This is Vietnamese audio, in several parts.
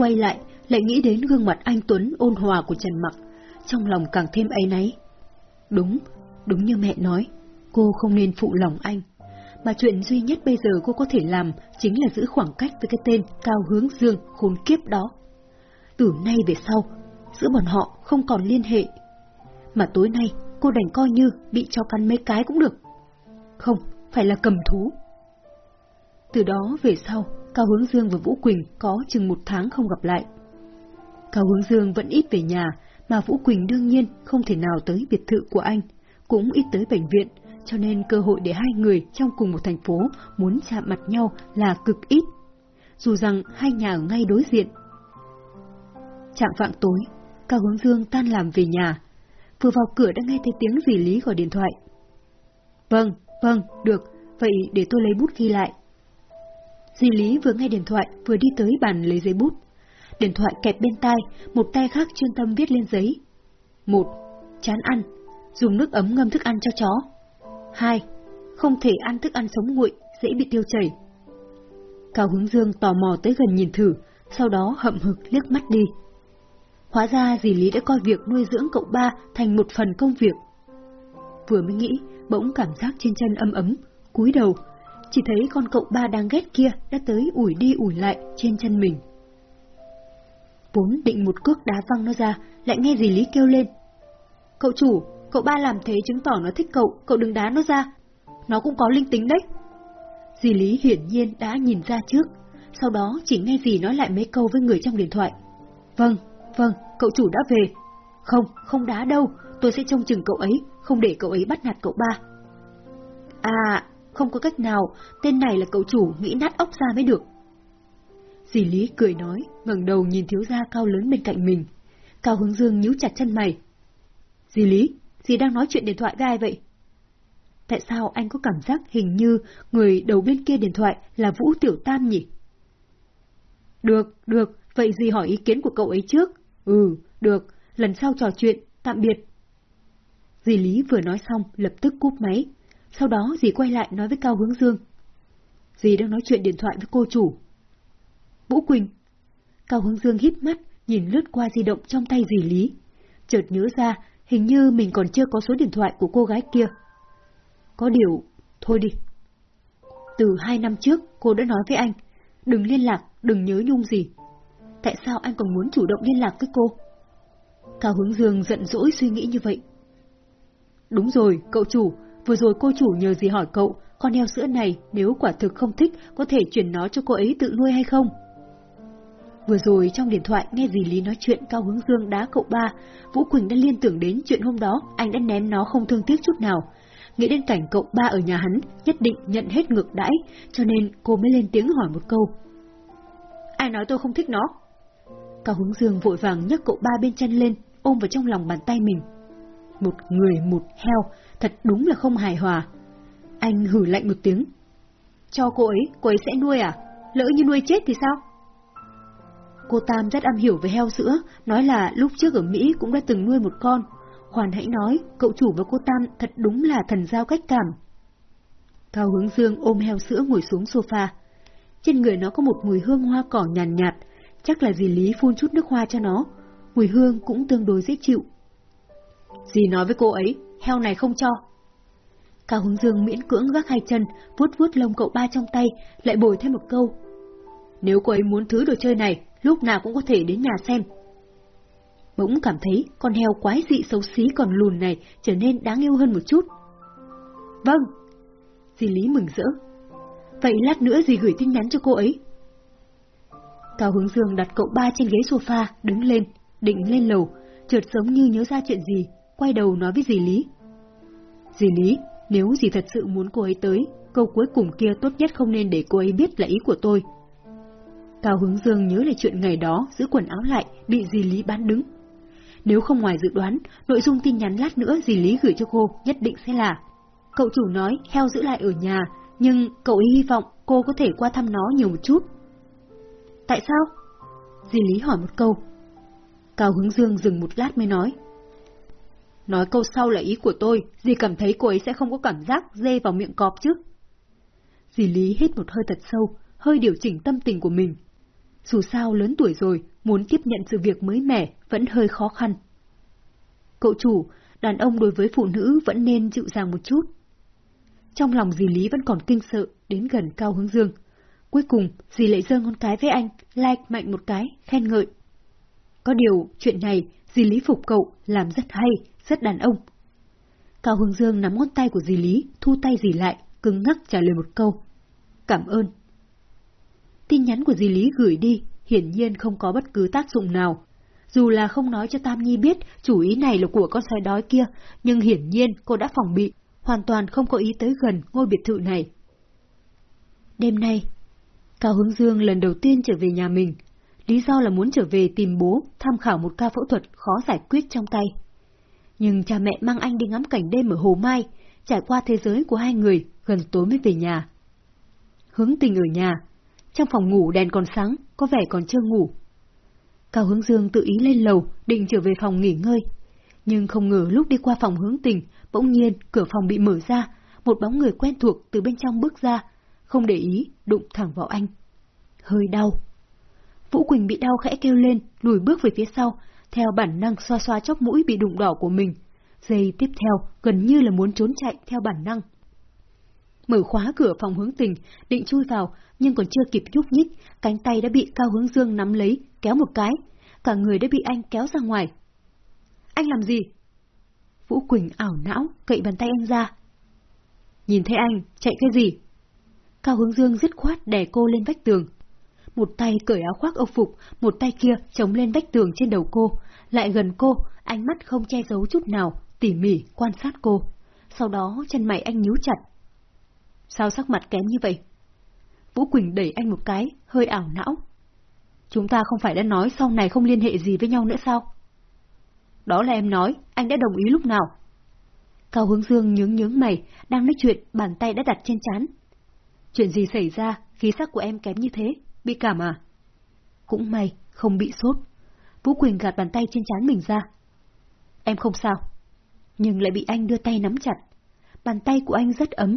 quay lại, lại nghĩ đến gương mặt anh Tuấn ôn hòa của Trần Mặc, trong lòng càng thêm áy náy. Đúng, đúng như mẹ nói, cô không nên phụ lòng anh. Mà chuyện duy nhất bây giờ cô có thể làm chính là giữ khoảng cách với cái tên Cao Hướng Dương khốn kiếp đó. Từ nay về sau, giữa bọn họ không còn liên hệ. Mà tối nay cô đành coi như bị cho cắn mấy cái cũng được. Không, phải là cầm thú. Từ đó về sau, Cao Hướng Dương và Vũ Quỳnh có chừng một tháng không gặp lại. Cao Hướng Dương vẫn ít về nhà, mà Vũ Quỳnh đương nhiên không thể nào tới biệt thự của anh, cũng ít tới bệnh viện, cho nên cơ hội để hai người trong cùng một thành phố muốn chạm mặt nhau là cực ít. Dù rằng hai nhà ở ngay đối diện. Trạng vạng tối, Cao Hướng Dương tan làm về nhà. Vừa vào cửa đã nghe thấy tiếng dì Lý gọi điện thoại. Vâng, vâng, được, vậy để tôi lấy bút ghi lại. Dì Lý vừa nghe điện thoại vừa đi tới bàn lấy giấy bút. Điện thoại kẹp bên tai, một tay khác chuyên tâm viết lên giấy. Một, chán ăn, dùng nước ấm ngâm thức ăn cho chó. Hai, không thể ăn thức ăn sống nguội, dễ bị tiêu chảy. Cao Hướng Dương tò mò tới gần nhìn thử, sau đó hậm hực liếc mắt đi. Hóa ra dì Lý đã coi việc nuôi dưỡng cậu ba thành một phần công việc. Vừa mới nghĩ, bỗng cảm giác trên chân âm ấm, cúi đầu, chỉ thấy con cậu ba đang ghét kia đã tới ủi đi ủi lại trên chân mình. Vốn định một cước đá văng nó ra, lại nghe dì Lý kêu lên. Cậu chủ, cậu ba làm thế chứng tỏ nó thích cậu, cậu đừng đá nó ra. Nó cũng có linh tính đấy. Dì Lý hiển nhiên đã nhìn ra trước, sau đó chỉ nghe dì nói lại mấy câu với người trong điện thoại. Vâng, vâng, cậu chủ đã về. Không, không đá đâu, tôi sẽ trông chừng cậu ấy, không để cậu ấy bắt nạt cậu ba. À, không có cách nào, tên này là cậu chủ nghĩ nát ốc ra mới được. Dì Lý cười nói, ngẩng đầu nhìn thiếu gia cao lớn bên cạnh mình. Cao Hướng Dương nhíu chặt chân mày. Dì Lý, dì đang nói chuyện điện thoại với ai vậy? Tại sao anh có cảm giác hình như người đầu bên kia điện thoại là Vũ Tiểu Tam nhỉ? Được, được, vậy dì hỏi ý kiến của cậu ấy trước. Ừ, được, lần sau trò chuyện, tạm biệt. Dì Lý vừa nói xong, lập tức cúp máy. Sau đó dì quay lại nói với Cao Hướng Dương. Dì đang nói chuyện điện thoại với cô chủ. Vũ Quỳnh. Cao Hướng Dương hít mắt, nhìn lướt qua di động trong tay dì Lý. Chợt nhớ ra, hình như mình còn chưa có số điện thoại của cô gái kia. Có điều, thôi đi. Từ hai năm trước, cô đã nói với anh, đừng liên lạc, đừng nhớ nhung gì. Tại sao anh còn muốn chủ động liên lạc với cô? Cao Hướng Dương giận dỗi suy nghĩ như vậy. Đúng rồi, cậu chủ, vừa rồi cô chủ nhờ gì hỏi cậu, con heo sữa này nếu quả thực không thích, có thể chuyển nó cho cô ấy tự nuôi hay không? Vừa rồi trong điện thoại nghe dì Lý nói chuyện Cao Hướng Dương đá cậu ba, Vũ Quỳnh đã liên tưởng đến chuyện hôm đó anh đã ném nó không thương tiếc chút nào. Nghĩ đến cảnh cậu ba ở nhà hắn, nhất định nhận hết ngược đãi, cho nên cô mới lên tiếng hỏi một câu. Ai nói tôi không thích nó? Cao Hướng Dương vội vàng nhấc cậu ba bên chân lên, ôm vào trong lòng bàn tay mình. Một người một heo, thật đúng là không hài hòa. Anh hử lạnh một tiếng. Cho cô ấy, cô ấy sẽ nuôi à? Lỡ như nuôi chết thì sao? Cô Tam rất am hiểu về heo sữa, nói là lúc trước ở Mỹ cũng đã từng nuôi một con. Hoàn hãy nói, cậu chủ và cô Tam thật đúng là thần giao cách cảm. Cao hướng dương ôm heo sữa ngồi xuống sofa. Trên người nó có một mùi hương hoa cỏ nhàn nhạt, nhạt, chắc là dì Lý phun chút nước hoa cho nó. Mùi hương cũng tương đối dễ chịu. Dì nói với cô ấy, heo này không cho. Cao hướng dương miễn cưỡng gác hai chân, vuốt vuốt lông cậu ba trong tay, lại bồi thêm một câu. Nếu cô ấy muốn thứ đồ chơi này, lúc nào cũng có thể đến nhà xem. Bỗng cảm thấy con heo quái dị xấu xí còn lùn này trở nên đáng yêu hơn một chút. Vâng. Dì Lý mừng rỡ. Vậy lát nữa dì gửi tin nhắn cho cô ấy. Cao Hướng Dương đặt cậu ba trên ghế sofa, đứng lên, định lên lầu, chợt giống như nhớ ra chuyện gì, quay đầu nói với dì Lý. Dì Lý, nếu dì thật sự muốn cô ấy tới, câu cuối cùng kia tốt nhất không nên để cô ấy biết là ý của tôi, Cao Hướng Dương nhớ lại chuyện ngày đó giữ quần áo lại, bị dì Lý bán đứng. Nếu không ngoài dự đoán, nội dung tin nhắn lát nữa dì Lý gửi cho cô nhất định sẽ là Cậu chủ nói heo giữ lại ở nhà, nhưng cậu ấy hy vọng cô có thể qua thăm nó nhiều một chút. Tại sao? Dì Lý hỏi một câu. Cao Hướng Dương dừng một lát mới nói. Nói câu sau là ý của tôi, dì cảm thấy cô ấy sẽ không có cảm giác dê vào miệng cọp chứ. Dì Lý hít một hơi thật sâu, hơi điều chỉnh tâm tình của mình, dù sao lớn tuổi rồi, muốn tiếp nhận sự việc mới mẻ vẫn hơi khó khăn. Cậu chủ, đàn ông đối với phụ nữ vẫn nên dịu dàng một chút. Trong lòng dì Lý vẫn còn kinh sợ, đến gần Cao Hướng Dương. Cuối cùng, dì lại giơ ngón cái với anh, like mạnh một cái, khen ngợi. Có điều, chuyện này, dì Lý phục cậu, làm rất hay, rất đàn ông. Cao Hương Dương nắm ngón tay của dì Lý, thu tay dì lại, cứng ngắc trả lời một câu. Cảm ơn. Tin nhắn của dì Lý gửi đi, hiển nhiên không có bất cứ tác dụng nào. Dù là không nói cho Tam Nhi biết chủ ý này là của con sói đói kia, nhưng hiển nhiên cô đã phòng bị, hoàn toàn không có ý tới gần ngôi biệt thự này. Đêm nay, Cao Hướng Dương lần đầu tiên trở về nhà mình, lý do là muốn trở về tìm bố tham khảo một ca phẫu thuật khó giải quyết trong tay. Nhưng cha mẹ mang anh đi ngắm cảnh đêm ở Hồ Mai, trải qua thế giới của hai người, gần tối mới về nhà. Hướng tình ở nhà, trong phòng ngủ đèn còn sáng, có vẻ còn chưa ngủ. Cao Hướng Dương tự ý lên lầu, định trở về phòng nghỉ ngơi. Nhưng không ngờ lúc đi qua phòng hướng tình, bỗng nhiên cửa phòng bị mở ra, một bóng người quen thuộc từ bên trong bước ra, không để ý, đụng thẳng vào anh. Hơi đau. Vũ Quỳnh bị đau khẽ kêu lên, lùi bước về phía sau, theo bản năng xoa xoa chóc mũi bị đụng đỏ của mình. Giây tiếp theo, gần như là muốn trốn chạy theo bản năng. Mở khóa cửa phòng hướng tình, định chui vào, nhưng còn chưa kịp nhúc nhích, cánh tay đã bị Cao Hướng Dương nắm lấy, kéo một cái. Cả người đã bị anh kéo ra ngoài. Anh làm gì? Vũ Quỳnh ảo não, cậy bàn tay anh ra. Nhìn thấy anh, chạy cái gì? Cao Hướng Dương dứt khoát đè cô lên vách tường. Một tay cởi áo khoác âu phục, một tay kia chống lên vách tường trên đầu cô, lại gần cô, ánh mắt không che giấu chút nào, tỉ mỉ quan sát cô. Sau đó chân mày anh nhíu chặt. Sao sắc mặt kém như vậy? Vũ Quỳnh đẩy anh một cái, hơi ảo não. Chúng ta không phải đã nói sau này không liên hệ gì với nhau nữa sao? Đó là em nói, anh đã đồng ý lúc nào? Cao Hướng Dương nhướng nhướng mày, đang nói chuyện, bàn tay đã đặt trên chán. Chuyện gì xảy ra, khí sắc của em kém như thế, bị cảm à? Cũng may, không bị sốt. Vũ Quỳnh gạt bàn tay trên chán mình ra. Em không sao. Nhưng lại bị anh đưa tay nắm chặt. Bàn tay của anh rất ấm.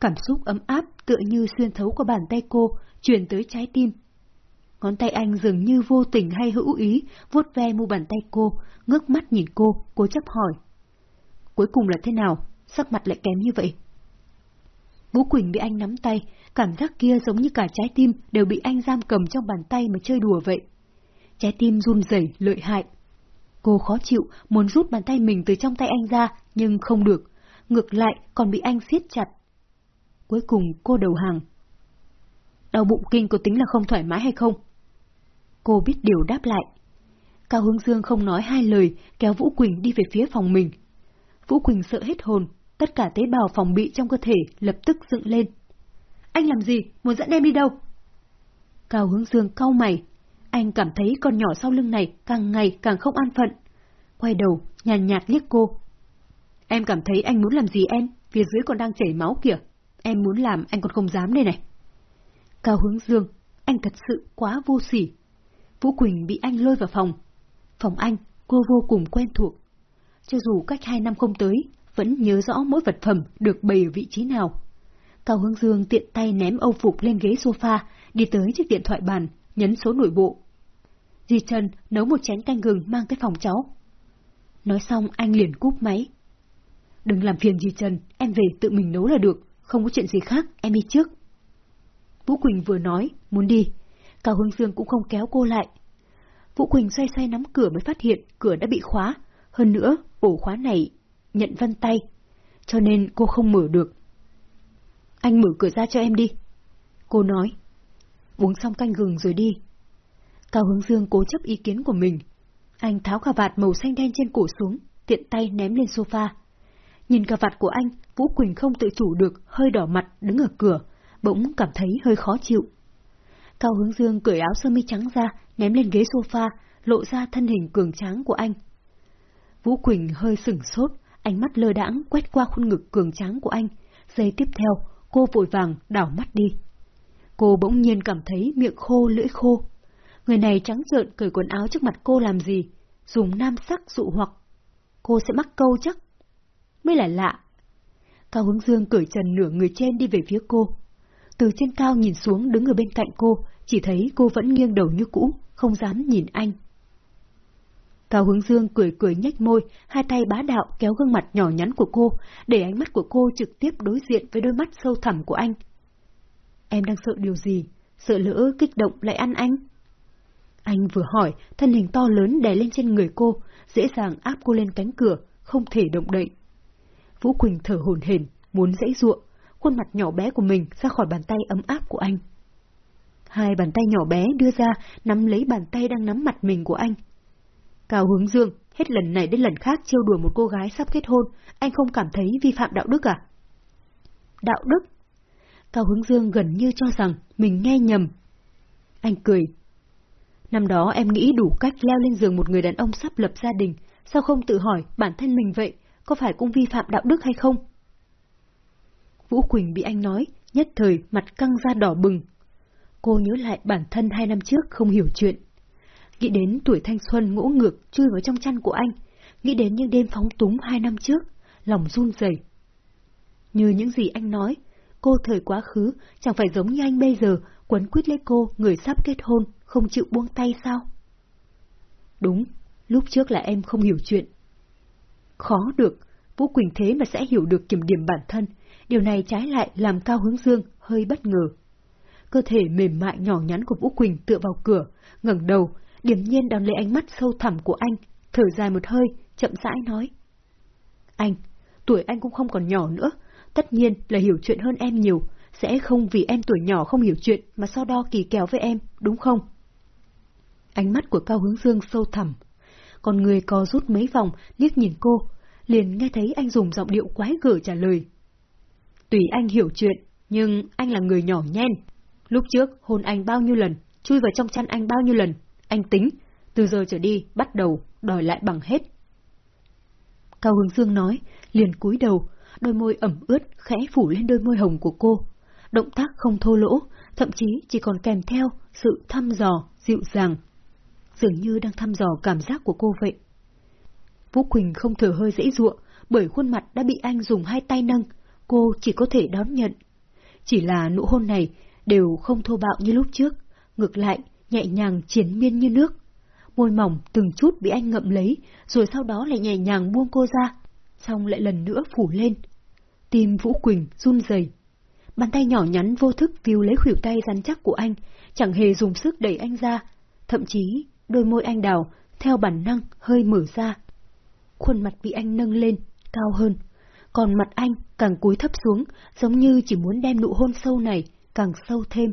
Cảm xúc ấm áp tựa như xuyên thấu qua bàn tay cô, truyền tới trái tim. Ngón tay anh dường như vô tình hay hữu ý, vuốt ve mu bàn tay cô, ngước mắt nhìn cô, cố chấp hỏi. Cuối cùng là thế nào? Sắc mặt lại kém như vậy. Vũ Quỳnh bị anh nắm tay, cảm giác kia giống như cả trái tim đều bị anh giam cầm trong bàn tay mà chơi đùa vậy. Trái tim run rẩy lợi hại. Cô khó chịu, muốn rút bàn tay mình từ trong tay anh ra, nhưng không được. Ngược lại còn bị anh siết chặt. Cuối cùng cô đầu hàng. Đau bụng kinh có tính là không thoải mái hay không? Cô biết điều đáp lại. Cao Hương Dương không nói hai lời, kéo Vũ Quỳnh đi về phía phòng mình. Vũ Quỳnh sợ hết hồn, tất cả tế bào phòng bị trong cơ thể lập tức dựng lên. Anh làm gì? Muốn dẫn em đi đâu? Cao Hướng Dương cau mày. Anh cảm thấy con nhỏ sau lưng này càng ngày càng không an phận. Quay đầu, nhàn nhạt, nhạt liếc cô. Em cảm thấy anh muốn làm gì em? Phía dưới còn đang chảy máu kìa. Em muốn làm anh còn không dám đây này. Cao Hướng Dương, anh thật sự quá vô sỉ. Vũ Quỳnh bị anh lôi vào phòng. Phòng anh, cô vô cùng quen thuộc. Cho dù cách hai năm không tới, vẫn nhớ rõ mỗi vật phẩm được bày ở vị trí nào. Cao Hướng Dương tiện tay ném âu phục lên ghế sofa, đi tới chiếc điện thoại bàn, nhấn số nội bộ. Di Trần nấu một chén canh gừng mang tới phòng cháu. Nói xong anh liền cúp máy. Đừng làm phiền Di Trần, em về tự mình nấu là được, không có chuyện gì khác, em đi trước. Vũ Quỳnh vừa nói, muốn đi. Cao Hướng Dương cũng không kéo cô lại. Vũ Quỳnh xoay xoay nắm cửa mới phát hiện cửa đã bị khóa. Hơn nữa, ổ khóa này nhận vân tay, cho nên cô không mở được. Anh mở cửa ra cho em đi. Cô nói. Uống xong canh gừng rồi đi. Cao Hướng Dương cố chấp ý kiến của mình. Anh tháo cà vạt màu xanh đen trên cổ xuống, tiện tay ném lên sofa. Nhìn cà vạt của anh, Vũ Quỳnh không tự chủ được, hơi đỏ mặt, đứng ở cửa, bỗng cảm thấy hơi khó chịu. Cao Hướng Dương cởi áo sơ mi trắng ra, ném lên ghế sofa, lộ ra thân hình cường tráng của anh. Vũ Quỳnh hơi sửng sốt, ánh mắt lơ đãng quét qua khuôn ngực cường tráng của anh. Giây tiếp theo, cô vội vàng đảo mắt đi. Cô bỗng nhiên cảm thấy miệng khô lưỡi khô. Người này trắng trợn cởi quần áo trước mặt cô làm gì? Dùng nam sắc dụ hoặc. Cô sẽ mắc câu chắc. Mới là lạ. Cao Hướng Dương cởi trần nửa người trên đi về phía cô. Từ trên cao nhìn xuống đứng ở bên cạnh cô, chỉ thấy cô vẫn nghiêng đầu như cũ, không dám nhìn anh. Cao Hướng Dương cười cười nhếch môi, hai tay bá đạo kéo gương mặt nhỏ nhắn của cô, để ánh mắt của cô trực tiếp đối diện với đôi mắt sâu thẳm của anh. Em đang sợ điều gì? Sợ lỡ kích động lại ăn anh? Anh vừa hỏi, thân hình to lớn đè lên trên người cô, dễ dàng áp cô lên cánh cửa, không thể động đậy. Vũ Quỳnh thở hổn hển, muốn dãy ruộng, khuôn mặt nhỏ bé của mình ra khỏi bàn tay ấm áp của anh. Hai bàn tay nhỏ bé đưa ra, nắm lấy bàn tay đang nắm mặt mình của anh. Cao hướng dương, hết lần này đến lần khác trêu đùa một cô gái sắp kết hôn, anh không cảm thấy vi phạm đạo đức à? Đạo đức? Cao hướng dương gần như cho rằng mình nghe nhầm. Anh cười. Năm đó em nghĩ đủ cách leo lên giường một người đàn ông sắp lập gia đình, sao không tự hỏi bản thân mình vậy, có phải cũng vi phạm đạo đức hay không? Vũ Quỳnh bị anh nói, nhất thời mặt căng ra đỏ bừng. Cô nhớ lại bản thân hai năm trước không hiểu chuyện. Nghĩ đến tuổi thanh xuân ngỗ ngược chui vào trong chăn của anh, nghĩ đến những đêm phóng túng hai năm trước, lòng run rẩy. Như những gì anh nói, cô thời quá khứ chẳng phải giống như anh bây giờ quấn quýt lấy cô người sắp kết hôn, không chịu buông tay sao? Đúng, lúc trước là em không hiểu chuyện. Khó được, Vũ Quỳnh thế mà sẽ hiểu được kiểm điểm bản thân, điều này trái lại làm Cao Hướng Dương hơi bất ngờ. Cơ thể mềm mại nhỏ nhắn của Vũ Quỳnh tựa vào cửa, ngẩng đầu, điềm nhiên đón lấy ánh mắt sâu thẳm của anh, thở dài một hơi, chậm rãi nói. Anh, tuổi anh cũng không còn nhỏ nữa, tất nhiên là hiểu chuyện hơn em nhiều, sẽ không vì em tuổi nhỏ không hiểu chuyện mà so đo kỳ kèo với em, đúng không? Ánh mắt của Cao Hướng Dương sâu thẳm. Còn người co rút mấy vòng, liếc nhìn cô, liền nghe thấy anh dùng giọng điệu quái gở trả lời. Tùy anh hiểu chuyện, nhưng anh là người nhỏ nhen. Lúc trước hôn anh bao nhiêu lần, chui vào trong chăn anh bao nhiêu lần, anh tính, từ giờ trở đi bắt đầu đòi lại bằng hết. Cao Hướng Dương nói, liền cúi đầu, đôi môi ẩm ướt khẽ phủ lên đôi môi hồng của cô. Động tác không thô lỗ, thậm chí chỉ còn kèm theo sự thăm dò, dịu dàng. Dường như đang thăm dò cảm giác của cô vậy. Vũ Quỳnh không thở hơi dễ dụa, bởi khuôn mặt đã bị anh dùng hai tay nâng, cô chỉ có thể đón nhận. Chỉ là nụ hôn này đều không thô bạo như lúc trước, ngược lại, nhẹ nhàng triển miên như nước. Môi mỏng từng chút bị anh ngậm lấy, rồi sau đó lại nhẹ nhàng buông cô ra, xong lại lần nữa phủ lên. Tim Vũ Quỳnh run rẩy. Bàn tay nhỏ nhắn vô thức víu lấy khuỷu tay rắn chắc của anh, chẳng hề dùng sức đẩy anh ra, thậm chí đôi môi anh đào theo bản năng hơi mở ra. Khuôn mặt bị anh nâng lên, cao hơn, còn mặt anh càng cúi thấp xuống, giống như chỉ muốn đem nụ hôn sâu này càng sâu thêm.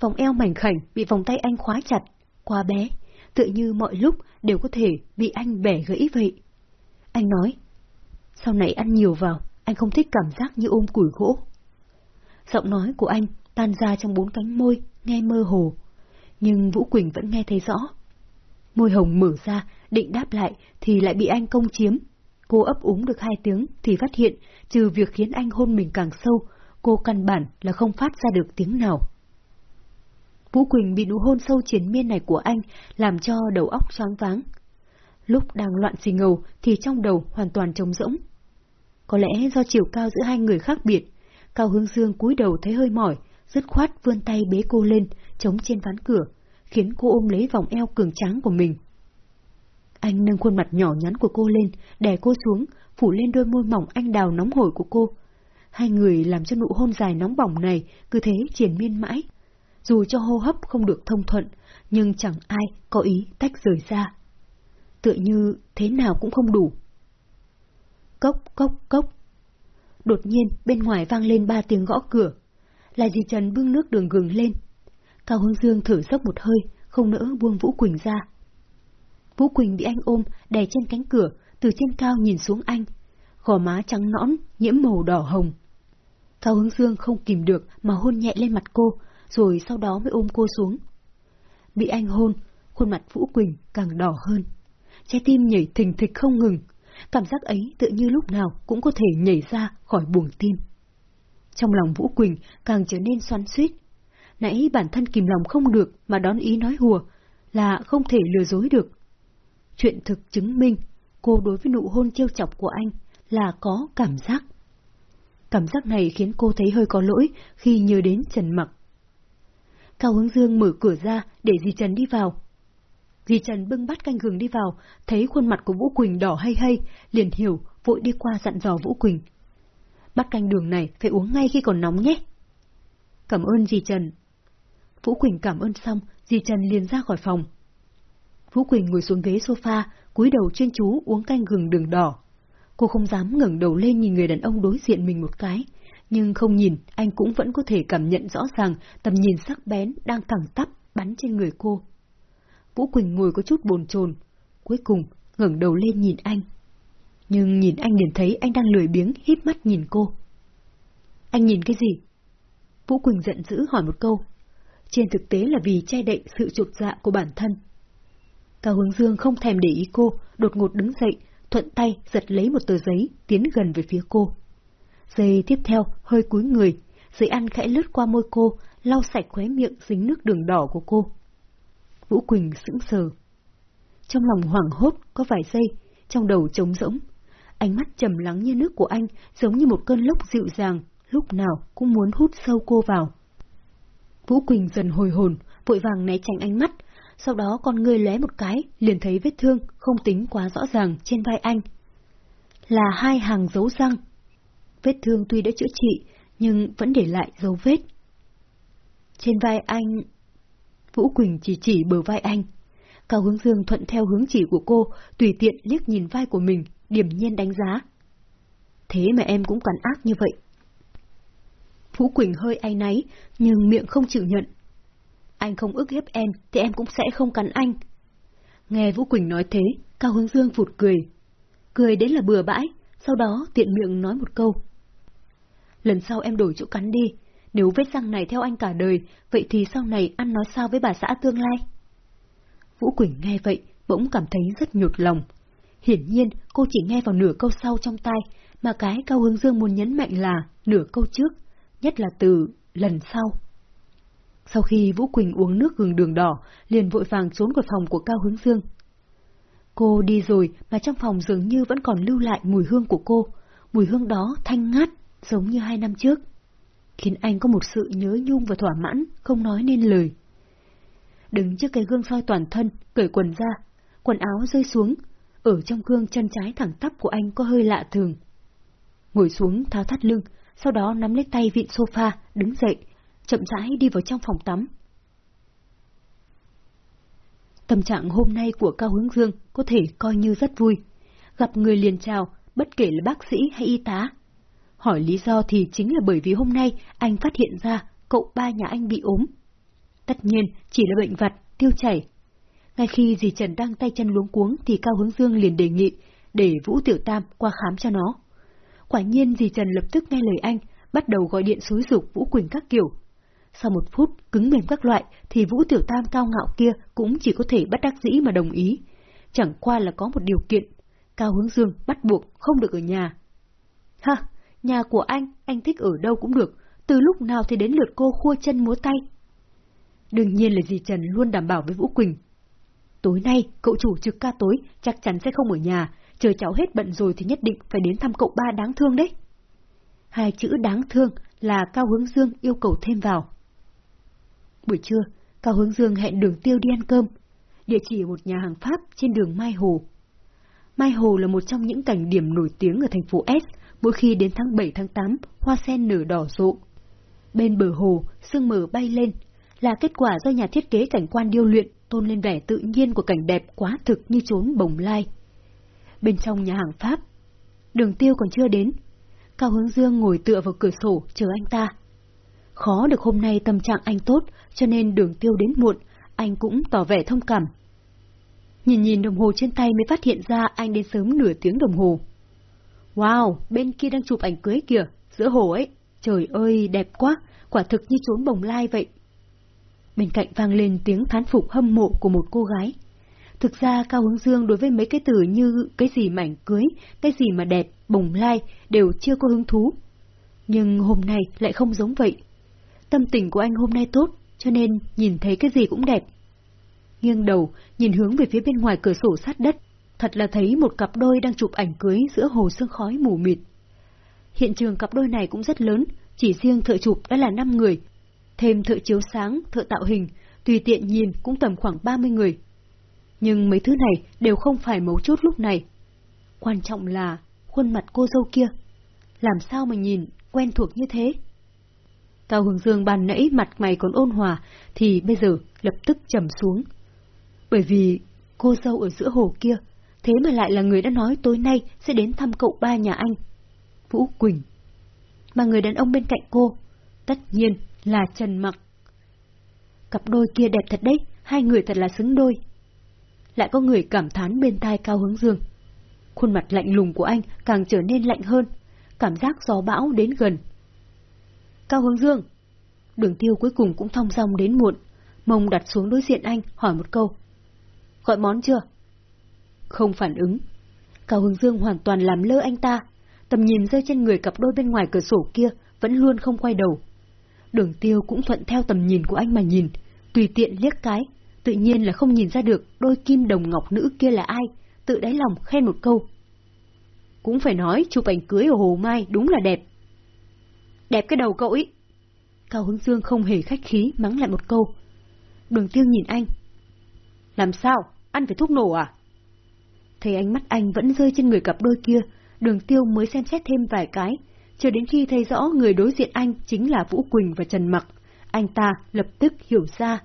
Vòng eo mảnh khảnh bị vòng tay anh khóa chặt, quá bé, tựa như mọi lúc đều có thể bị anh bẻ gãy vậy. Anh nói, sau này ăn nhiều vào, anh không thích cảm giác như ôm củi gỗ. Giọng nói của anh tan ra trong bốn cánh môi, nghe mơ hồ, nhưng Vũ Quỳnh vẫn nghe thấy rõ. Môi hồng mở ra, định đáp lại thì lại bị anh công chiếm. Cô ấp úng được hai tiếng thì phát hiện, trừ việc khiến anh hôn mình càng sâu, cô căn bản là không phát ra được tiếng nào. Vũ Quỳnh bị nụ hôn sâu chiến miên này của anh làm cho đầu óc choáng váng. Lúc đang loạn xì ngầu thì trong đầu hoàn toàn trống rỗng. Có lẽ do chiều cao giữa hai người khác biệt, Cao Hướng Dương cúi đầu thấy hơi mỏi, dứt khoát vươn tay bế cô lên, chống trên ván cửa, khiến cô ôm lấy vòng eo cường tráng của mình. Anh nâng khuôn mặt nhỏ nhắn của cô lên, đè cô xuống, phủ lên đôi môi mỏng anh đào nóng hổi của cô. Hai người làm cho nụ hôn dài nóng bỏng này cứ thế triển miên mãi. Dù cho hô hấp không được thông thuận, nhưng chẳng ai có ý tách rời ra. Tựa như thế nào cũng không đủ. Cốc, cốc, cốc. Đột nhiên bên ngoài vang lên ba tiếng gõ cửa. Là dì Trần bưng nước đường gừng lên. Cao Hương Dương thở dốc một hơi, không nỡ buông Vũ Quỳnh ra. Vũ Quỳnh bị anh ôm, đè trên cánh cửa, từ trên cao nhìn xuống anh. Gò má trắng nõn, nhiễm màu đỏ hồng. Cao Hương Dương không kìm được mà hôn nhẹ lên mặt cô, rồi sau đó mới ôm cô xuống. Bị anh hôn, khuôn mặt Vũ Quỳnh càng đỏ hơn. Trái tim nhảy thình thịch không ngừng, cảm giác ấy tự như lúc nào cũng có thể nhảy ra khỏi buồng tim. Trong lòng Vũ Quỳnh càng trở nên xoắn xuýt. Nãy bản thân kìm lòng không được mà đón ý nói hùa, là không thể lừa dối được. Chuyện thực chứng minh, cô đối với nụ hôn trêu chọc của anh là có cảm giác. Cảm giác này khiến cô thấy hơi có lỗi khi nhớ đến Trần Mặc. Cao Hướng Dương mở cửa ra để Di Trần đi vào. Di Trần bưng bát canh gừng đi vào, thấy khuôn mặt của Vũ Quỳnh đỏ hay hay, liền hiểu, vội đi qua dặn dò Vũ Quỳnh. Bát canh đường này phải uống ngay khi còn nóng nhé. Cảm ơn Di Trần. Vũ Quỳnh cảm ơn xong, Di Trần liền ra khỏi phòng. Vũ Quỳnh ngồi xuống ghế sofa, cúi đầu chuyên chú uống canh gừng đường đỏ. Cô không dám ngẩng đầu lên nhìn người đàn ông đối diện mình một cái, nhưng không nhìn, anh cũng vẫn có thể cảm nhận rõ ràng tầm nhìn sắc bén đang thẳng tắp bắn trên người cô. Vũ Quỳnh ngồi có chút bồn chồn, cuối cùng ngẩng đầu lên nhìn anh. Nhưng nhìn anh liền thấy anh đang lười biếng híp mắt nhìn cô. Anh nhìn cái gì? Vũ Quỳnh giận dữ hỏi một câu. Trên thực tế là vì che đậy sự trục dạ của bản thân. Cao Hướng Dương không thèm để ý cô, đột ngột đứng dậy, thuận tay giật lấy một tờ giấy, tiến gần về phía cô. Giây tiếp theo, hơi cúi người, giấy ăn khẽ lướt qua môi cô, lau sạch khóe miệng dính nước đường đỏ của cô. Vũ Quỳnh sững sờ. Trong lòng hoảng hốt có vài giây, trong đầu trống rỗng. Ánh mắt trầm lắng như nước của anh giống như một cơn lốc dịu dàng, lúc nào cũng muốn hút sâu cô vào. Vũ Quỳnh dần hồi hồn, vội vàng né tránh ánh mắt, sau đó con người lóe một cái, liền thấy vết thương không tính quá rõ ràng trên vai anh. Là hai hàng dấu răng. Vết thương tuy đã chữa trị, nhưng vẫn để lại dấu vết. Trên vai anh... Vũ Quỳnh chỉ chỉ bờ vai anh. Cao hướng dương thuận theo hướng chỉ của cô, tùy tiện liếc nhìn vai của mình, điểm nhiên đánh giá. Thế mà em cũng cắn ác như vậy. Vũ Quỳnh hơi ai náy, nhưng miệng không chịu nhận. Anh không ức hiếp em, thì em cũng sẽ không cắn anh. Nghe Vũ Quỳnh nói thế, Cao Hướng Dương phụt cười. Cười đến là bừa bãi, sau đó tiện miệng nói một câu. Lần sau em đổi chỗ cắn đi, nếu vết răng này theo anh cả đời, vậy thì sau này ăn nói sao với bà xã tương lai? Vũ Quỳnh nghe vậy, bỗng cảm thấy rất nhột lòng. Hiển nhiên, cô chỉ nghe vào nửa câu sau trong tai, mà cái Cao Hướng Dương muốn nhấn mạnh là nửa câu trước, nhất là từ lần sau. Sau khi Vũ Quỳnh uống nước gừng đường đỏ, liền vội vàng trốn khỏi phòng của Cao Hướng Dương. Cô đi rồi mà trong phòng dường như vẫn còn lưu lại mùi hương của cô, mùi hương đó thanh ngát, giống như hai năm trước, khiến anh có một sự nhớ nhung và thỏa mãn, không nói nên lời. Đứng trước cái gương soi toàn thân, cởi quần ra, quần áo rơi xuống, ở trong gương chân trái thẳng tắp của anh có hơi lạ thường. Ngồi xuống tháo thắt lưng, sau đó nắm lấy tay vịn sofa, đứng dậy, chậm rãi đi vào trong phòng tắm. Tâm trạng hôm nay của Cao Hướng Dương có thể coi như rất vui. Gặp người liền chào, bất kể là bác sĩ hay y tá. Hỏi lý do thì chính là bởi vì hôm nay anh phát hiện ra cậu ba nhà anh bị ốm. Tất nhiên, chỉ là bệnh vặt, tiêu chảy. Ngay khi dì Trần đang tay chân luống cuống thì Cao Hướng Dương liền đề nghị để Vũ Tiểu Tam qua khám cho nó. Quả nhiên dì Trần lập tức nghe lời anh, bắt đầu gọi điện xúi dục Vũ Quỳnh các kiểu. Sau một phút cứng mềm các loại thì Vũ Tiểu Tam cao ngạo kia cũng chỉ có thể bắt đắc dĩ mà đồng ý. Chẳng qua là có một điều kiện, Cao Hướng Dương bắt buộc không được ở nhà. Ha, nhà của anh, anh thích ở đâu cũng được, từ lúc nào thì đến lượt cô khua chân múa tay. Đương nhiên là dì Trần luôn đảm bảo với Vũ Quỳnh. Tối nay, cậu chủ trực ca tối chắc chắn sẽ không ở nhà, chờ cháu hết bận rồi thì nhất định phải đến thăm cậu ba đáng thương đấy. Hai chữ đáng thương là Cao Hướng Dương yêu cầu thêm vào. Buổi trưa, Cao Hướng Dương hẹn đường tiêu đi ăn cơm. Địa chỉ một nhà hàng Pháp trên đường Mai Hồ. Mai Hồ là một trong những cảnh điểm nổi tiếng ở thành phố S, mỗi khi đến tháng 7 tháng 8, hoa sen nở đỏ rộ. Bên bờ hồ, sương mờ bay lên, là kết quả do nhà thiết kế cảnh quan điêu luyện tôn lên vẻ tự nhiên của cảnh đẹp quá thực như trốn bồng lai. Bên trong nhà hàng Pháp, đường tiêu còn chưa đến. Cao Hướng Dương ngồi tựa vào cửa sổ chờ anh ta. Khó được hôm nay tâm trạng anh tốt, cho nên đường tiêu đến muộn, anh cũng tỏ vẻ thông cảm. Nhìn nhìn đồng hồ trên tay mới phát hiện ra anh đến sớm nửa tiếng đồng hồ. Wow, bên kia đang chụp ảnh cưới kìa, giữa hồ ấy. Trời ơi, đẹp quá, quả thực như trốn bồng lai vậy. Bên cạnh vang lên tiếng thán phục hâm mộ của một cô gái. Thực ra Cao Hướng Dương đối với mấy cái từ như cái gì mảnh cưới, cái gì mà đẹp, bồng lai đều chưa có hứng thú. Nhưng hôm nay lại không giống vậy. Tâm tình của anh hôm nay tốt, cho nên nhìn thấy cái gì cũng đẹp. Nghiêng đầu, nhìn hướng về phía bên ngoài cửa sổ sát đất, thật là thấy một cặp đôi đang chụp ảnh cưới giữa hồ sương khói mù mịt. Hiện trường cặp đôi này cũng rất lớn, chỉ riêng thợ chụp đã là 5 người. thêm thợ chiếu sáng, thợ tạo hình, tùy tiện nhìn cũng tầm khoảng 30 người. Nhưng mấy thứ này đều không phải mấu chốt lúc này. Quan trọng là khuôn mặt cô dâu kia. Làm sao mà nhìn quen thuộc như thế? Cao Hương Dương bàn nãy mặt mày còn ôn hòa, thì bây giờ lập tức trầm xuống. Bởi vì cô dâu ở giữa hồ kia, thế mà lại là người đã nói tối nay sẽ đến thăm cậu ba nhà anh. Vũ Quỳnh. Mà người đàn ông bên cạnh cô, tất nhiên là Trần Mặc. Cặp đôi kia đẹp thật đấy, hai người thật là xứng đôi. Lại có người cảm thán bên tai Cao Hướng Dương. Khuôn mặt lạnh lùng của anh càng trở nên lạnh hơn, cảm giác gió bão đến gần. Cao Hướng Dương! Đường tiêu cuối cùng cũng thong dong đến muộn, mông đặt xuống đối diện anh, hỏi một câu. Gọi món chưa? Không phản ứng. Cao Hướng Dương hoàn toàn làm lơ anh ta, tầm nhìn rơi trên người cặp đôi bên ngoài cửa sổ kia, vẫn luôn không quay đầu. Đường tiêu cũng thuận theo tầm nhìn của anh mà nhìn, tùy tiện liếc cái, tự nhiên là không nhìn ra được đôi kim đồng ngọc nữ kia là ai, tự đáy lòng khen một câu. Cũng phải nói chụp ảnh cưới ở Hồ Mai đúng là đẹp. Đẹp cái đầu cậu ý. Cao Hướng Dương không hề khách khí mắng lại một câu. Đường tiêu nhìn anh. Làm sao? Ăn phải thuốc nổ à? Thấy ánh mắt anh vẫn rơi trên người cặp đôi kia, đường tiêu mới xem xét thêm vài cái, chờ đến khi thấy rõ người đối diện anh chính là Vũ Quỳnh và Trần Mặc, anh ta lập tức hiểu ra.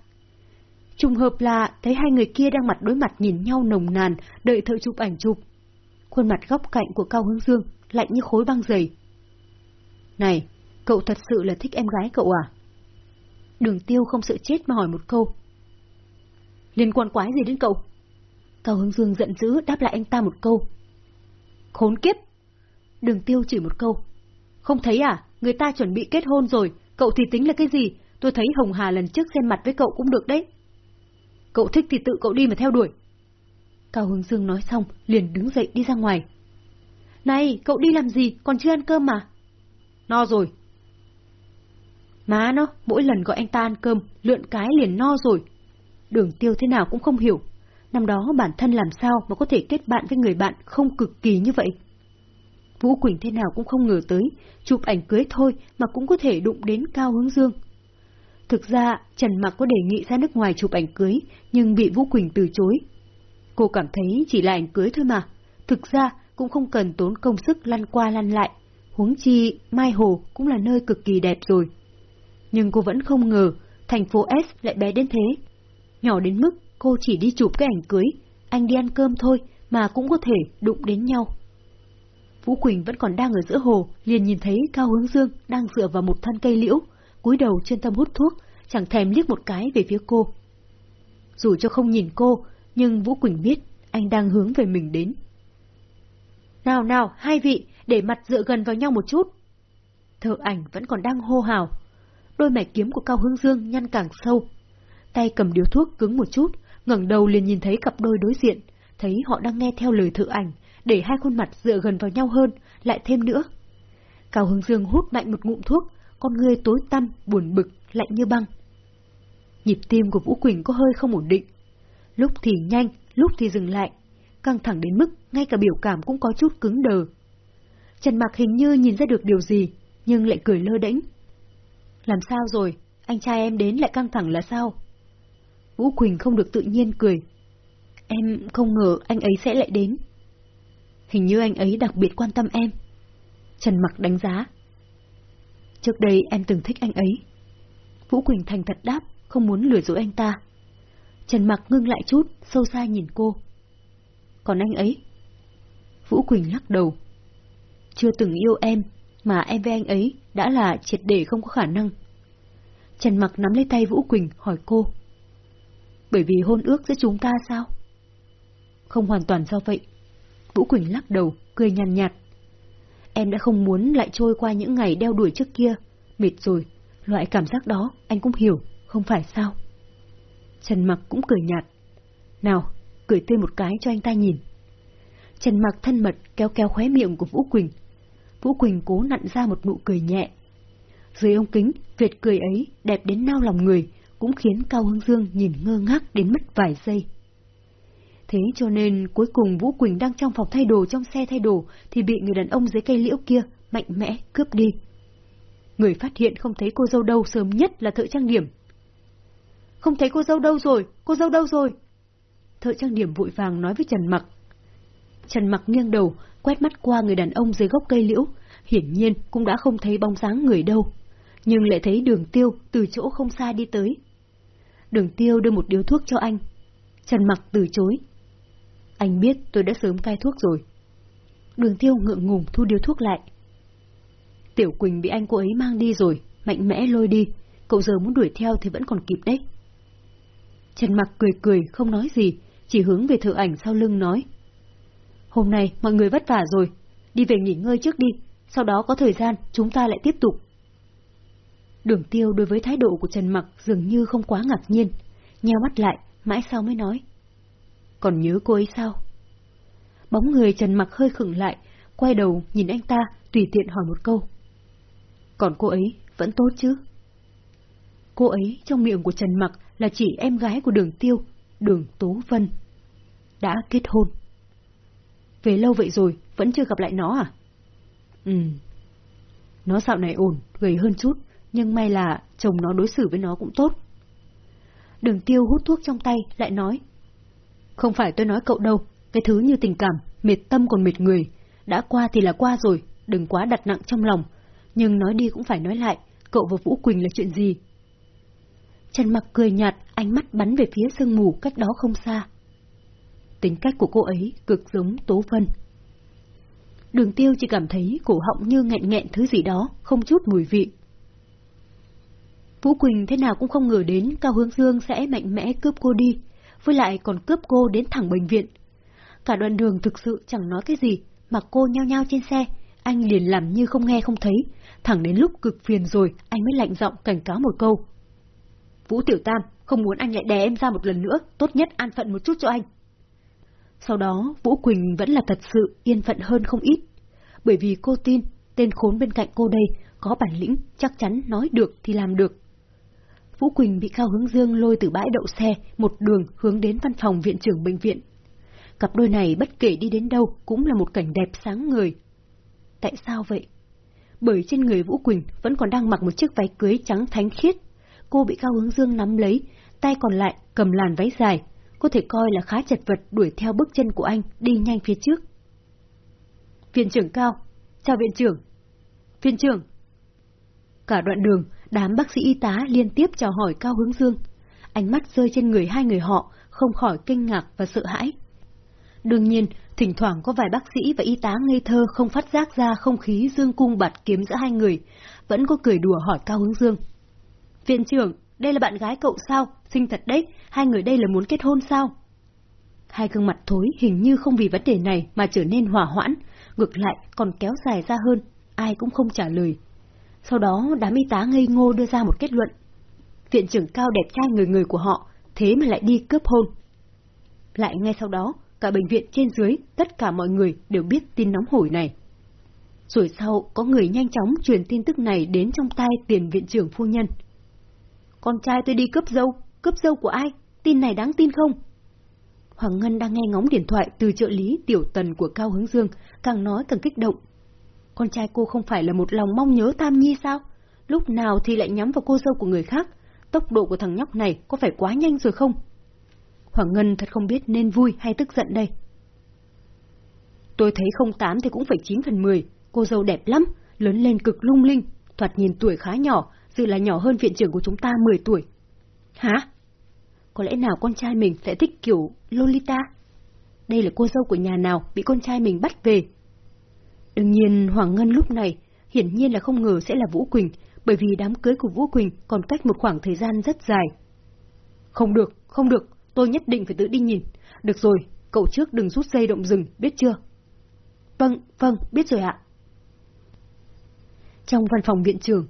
Trùng hợp là thấy hai người kia đang mặt đối mặt nhìn nhau nồng nàn, đợi thợ chụp ảnh chụp. Khuôn mặt góc cạnh của Cao Hướng Dương lạnh như khối băng dày. Này, cậu thật sự là thích em gái cậu à? Đường tiêu không sợ chết mà hỏi một câu. Liên quan quái gì đến cậu? Cao Hướng Dương giận dữ đáp lại anh ta một câu. Khốn kiếp! Đường tiêu chỉ một câu. Không thấy à? Người ta chuẩn bị kết hôn rồi, cậu thì tính là cái gì? Tôi thấy Hồng Hà lần trước xem mặt với cậu cũng được đấy. Cậu thích thì tự cậu đi mà theo đuổi. Cao Hướng Dương nói xong, liền đứng dậy đi ra ngoài. Này, cậu đi làm gì, còn chưa ăn cơm mà? No rồi. Má nó, mỗi lần gọi anh ta ăn cơm, lượn cái liền no rồi. Đường tiêu thế nào cũng không hiểu. Năm đó bản thân làm sao mà có thể kết bạn với người bạn không cực kỳ như vậy? Vũ Quỳnh thế nào cũng không ngờ tới, chụp ảnh cưới thôi mà cũng có thể đụng đến Cao Hướng Dương. Thực ra, Trần Mặc có đề nghị ra nước ngoài chụp ảnh cưới, nhưng bị Vũ Quỳnh từ chối. Cô cảm thấy chỉ là ảnh cưới thôi mà, thực ra cũng không cần tốn công sức lăn qua lăn lại, huống chi Mai Hồ cũng là nơi cực kỳ đẹp rồi. Nhưng cô vẫn không ngờ thành phố S lại bé đến thế. Nhỏ đến mức cô chỉ đi chụp cái ảnh cưới, anh đi ăn cơm thôi mà cũng có thể đụng đến nhau. Vũ Quỳnh vẫn còn đang ở giữa hồ, liền nhìn thấy Cao Hướng Dương đang dựa vào một thân cây liễu, cúi đầu trên tâm hút thuốc, chẳng thèm liếc một cái về phía cô. Dù cho không nhìn cô, nhưng Vũ Quỳnh biết anh đang hướng về mình đến. Nào nào, hai vị, để mặt dựa gần vào nhau một chút. Thợ ảnh vẫn còn đang hô hào. Đôi mẻ kiếm của Cao Hướng Dương nhăn càng sâu. Tay cầm điếu thuốc cứng một chút, ngẩng đầu liền nhìn thấy cặp đôi đối diện, thấy họ đang nghe theo lời thợ ảnh, để hai khuôn mặt dựa gần vào nhau hơn, lại thêm nữa. Cao Hướng Dương hút mạnh một ngụm thuốc, con người tối tăm, buồn bực, lạnh như băng. Nhịp tim của Vũ Quỳnh có hơi không ổn định. Lúc thì nhanh, lúc thì dừng lại, căng thẳng đến mức ngay cả biểu cảm cũng có chút cứng đờ. Trần Mạc hình như nhìn ra được điều gì, nhưng lại cười lơ đễnh. Làm sao rồi? Anh trai em đến lại căng thẳng là sao? Vũ Quỳnh không được tự nhiên cười. Em không ngờ anh ấy sẽ lại đến. Hình như anh ấy đặc biệt quan tâm em. Trần Mặc đánh giá. Trước đây em từng thích anh ấy. Vũ Quỳnh thành thật đáp, không muốn lừa dối anh ta. Trần Mặc ngưng lại chút, sâu xa nhìn cô. Còn anh ấy? Vũ Quỳnh lắc đầu. Chưa từng yêu em, mà em với anh ấy đã là triệt để không có khả năng. Trần Mặc nắm lấy tay Vũ Quỳnh hỏi cô. Bởi vì hôn ước giữa chúng ta sao? Không hoàn toàn do vậy. Vũ Quỳnh lắc đầu, cười nhàn nhạt, Em đã không muốn lại trôi qua những ngày đeo đuổi trước kia. Mệt rồi, loại cảm giác đó anh cũng hiểu, không phải sao? Trần Mặc cũng cười nhạt. Nào, cười tươi một cái cho anh ta nhìn. Trần Mặc thân mật kéo kéo khóe miệng của Vũ Quỳnh. Vũ Quỳnh cố nặn ra một nụ cười nhẹ. Dưới ống kính, Việt cười ấy đẹp đến nao lòng người, cũng khiến Cao Hưng Dương nhìn ngơ ngác đến mất vài giây. Thế cho nên cuối cùng Vũ Quỳnh đang trong phòng thay đồ trong xe thay đồ thì bị người đàn ông dưới cây liễu kia mạnh mẽ cướp đi. người phát hiện không thấy cô dâu đâu sớm nhất là thợ trang điểm. Không thấy cô dâu đâu rồi, cô dâu đâu rồi? Thợ trang điểm vội vàng nói với Trần Mặc. Trần Mặc nghiêng đầu, quét mắt qua người đàn ông dưới gốc cây liễu, hiển nhiên cũng đã không thấy bóng dáng người đâu, nhưng lại thấy đường tiêu từ chỗ không xa đi tới. Đường tiêu đưa một điếu thuốc cho anh. Trần Mặc từ chối. Anh biết tôi đã sớm cai thuốc rồi. Đường tiêu ngượng ngùng thu điếu thuốc lại. Tiểu Quỳnh bị anh cô ấy mang đi rồi, mạnh mẽ lôi đi, cậu giờ muốn đuổi theo thì vẫn còn kịp đấy. Trần Mặc cười cười, không nói gì, chỉ hướng về thợ ảnh sau lưng nói. Hôm nay mọi người vất vả rồi, đi về nghỉ ngơi trước đi, sau đó có thời gian chúng ta lại tiếp tục. Đường tiêu đối với thái độ của Trần Mặc dường như không quá ngạc nhiên, nheo mắt lại, mãi sau mới nói. Còn nhớ cô ấy sao? Bóng người Trần Mặc hơi khựng lại, quay đầu nhìn anh ta, tùy tiện hỏi một câu. Còn cô ấy vẫn tốt chứ? Cô ấy trong miệng của Trần Mặc là chỉ em gái của đường tiêu, đường Tố Vân. Đã kết hôn. Về lâu vậy rồi, vẫn chưa gặp lại nó à? Ừ. Nó dạo này ổn, gầy hơn chút, nhưng may là chồng nó đối xử với nó cũng tốt. Đường tiêu hút thuốc trong tay, lại nói. Không phải tôi nói cậu đâu, cái thứ như tình cảm, mệt tâm còn mệt người. Đã qua thì là qua rồi, đừng quá đặt nặng trong lòng. Nhưng nói đi cũng phải nói lại, cậu và Vũ Quỳnh là chuyện gì? Trần mặc cười nhạt, ánh mắt bắn về phía sương mù cách đó không xa. Tính cách của cô ấy cực giống Tố Vân. Đường tiêu chỉ cảm thấy cổ họng như nghẹn nghẹn thứ gì đó, không chút mùi vị. Vũ Quỳnh thế nào cũng không ngờ đến Cao Hướng Dương sẽ mạnh mẽ cướp cô đi, với lại còn cướp cô đến thẳng bệnh viện. Cả đoạn đường thực sự chẳng nói cái gì, mà cô nhao nhao trên xe, anh liền làm như không nghe không thấy, thẳng đến lúc cực phiền rồi anh mới lạnh giọng cảnh cáo một câu. Vũ Tiểu Tam, không muốn anh lại đè em ra một lần nữa, tốt nhất an phận một chút cho anh. Sau đó, Vũ Quỳnh vẫn là thật sự yên phận hơn không ít, bởi vì cô tin tên khốn bên cạnh cô đây có bản lĩnh, chắc chắn nói được thì làm được. Vũ Quỳnh bị Cao Hướng Dương lôi từ bãi đậu xe, một đường hướng đến văn phòng viện trưởng bệnh viện. Cặp đôi này bất kể đi đến đâu cũng là một cảnh đẹp sáng người. Tại sao vậy? Bởi trên người Vũ Quỳnh vẫn còn đang mặc một chiếc váy cưới trắng thánh khiết. Cô bị Cao Hướng Dương nắm lấy, tay còn lại cầm làn váy dài, có thể coi là khá chật vật đuổi theo bước chân của anh đi nhanh phía trước. Viện trưởng Cao, chào viện trưởng. Viện trưởng. Cả đoạn đường, đám bác sĩ y tá liên tiếp chào hỏi Cao Hướng Dương. Ánh mắt rơi trên người hai người họ, không khỏi kinh ngạc và sợ hãi. Đương nhiên, thỉnh thoảng có vài bác sĩ và y tá ngây thơ không phát giác ra không khí dương cung bạt kiếm giữa hai người, vẫn có cười đùa hỏi Cao Hướng Dương. Viện trưởng, đây là bạn gái cậu sao? Xinh thật đấy, hai người đây là muốn kết hôn sao? Hai gương mặt thối hình như không vì vấn đề này mà trở nên hỏa hoãn, ngược lại còn kéo dài ra hơn, ai cũng không trả lời. Sau đó đám y tá ngây ngô đưa ra một kết luận. Viện trưởng cao đẹp trai người người của họ, thế mà lại đi cướp hôn. Lại ngay sau đó, cả bệnh viện trên dưới, tất cả mọi người đều biết tin nóng hổi này. Rồi sau, có người nhanh chóng truyền tin tức này đến trong tay tiền viện trưởng phu nhân. Con trai tôi đi cướp dâu, cướp dâu của ai? Tin này đáng tin không? Hoàng Ngân đang nghe ngóng điện thoại từ trợ lý tiểu tần của Cao Hướng Dương, càng nói càng kích động. Con trai cô không phải là một lòng mong nhớ Tam Nhi sao? Lúc nào thì lại nhắm vào cô dâu của người khác? Tốc độ của thằng nhóc này có phải quá nhanh rồi không? Hoàng Ngân thật không biết nên vui hay tức giận đây. Tôi thấy không tám thì cũng phải chín phần mười, cô dâu đẹp lắm, lớn lên cực lung linh, thoạt nhìn tuổi khá nhỏ, dự là nhỏ hơn viện trưởng của chúng ta 10 tuổi. Hả? Có lẽ nào con trai mình sẽ thích kiểu Lolita? Đây là cô dâu của nhà nào bị con trai mình bắt về. Đương nhiên Hoàng Ngân lúc này hiển nhiên là không ngờ sẽ là Vũ Quỳnh, bởi vì đám cưới của Vũ Quỳnh còn cách một khoảng thời gian rất dài. Không được, không được, tôi nhất định phải tự đi nhìn. Được rồi, cậu trước đừng rút dây động rừng, biết chưa? Vâng, vâng, biết rồi ạ. Trong văn phòng viện trưởng,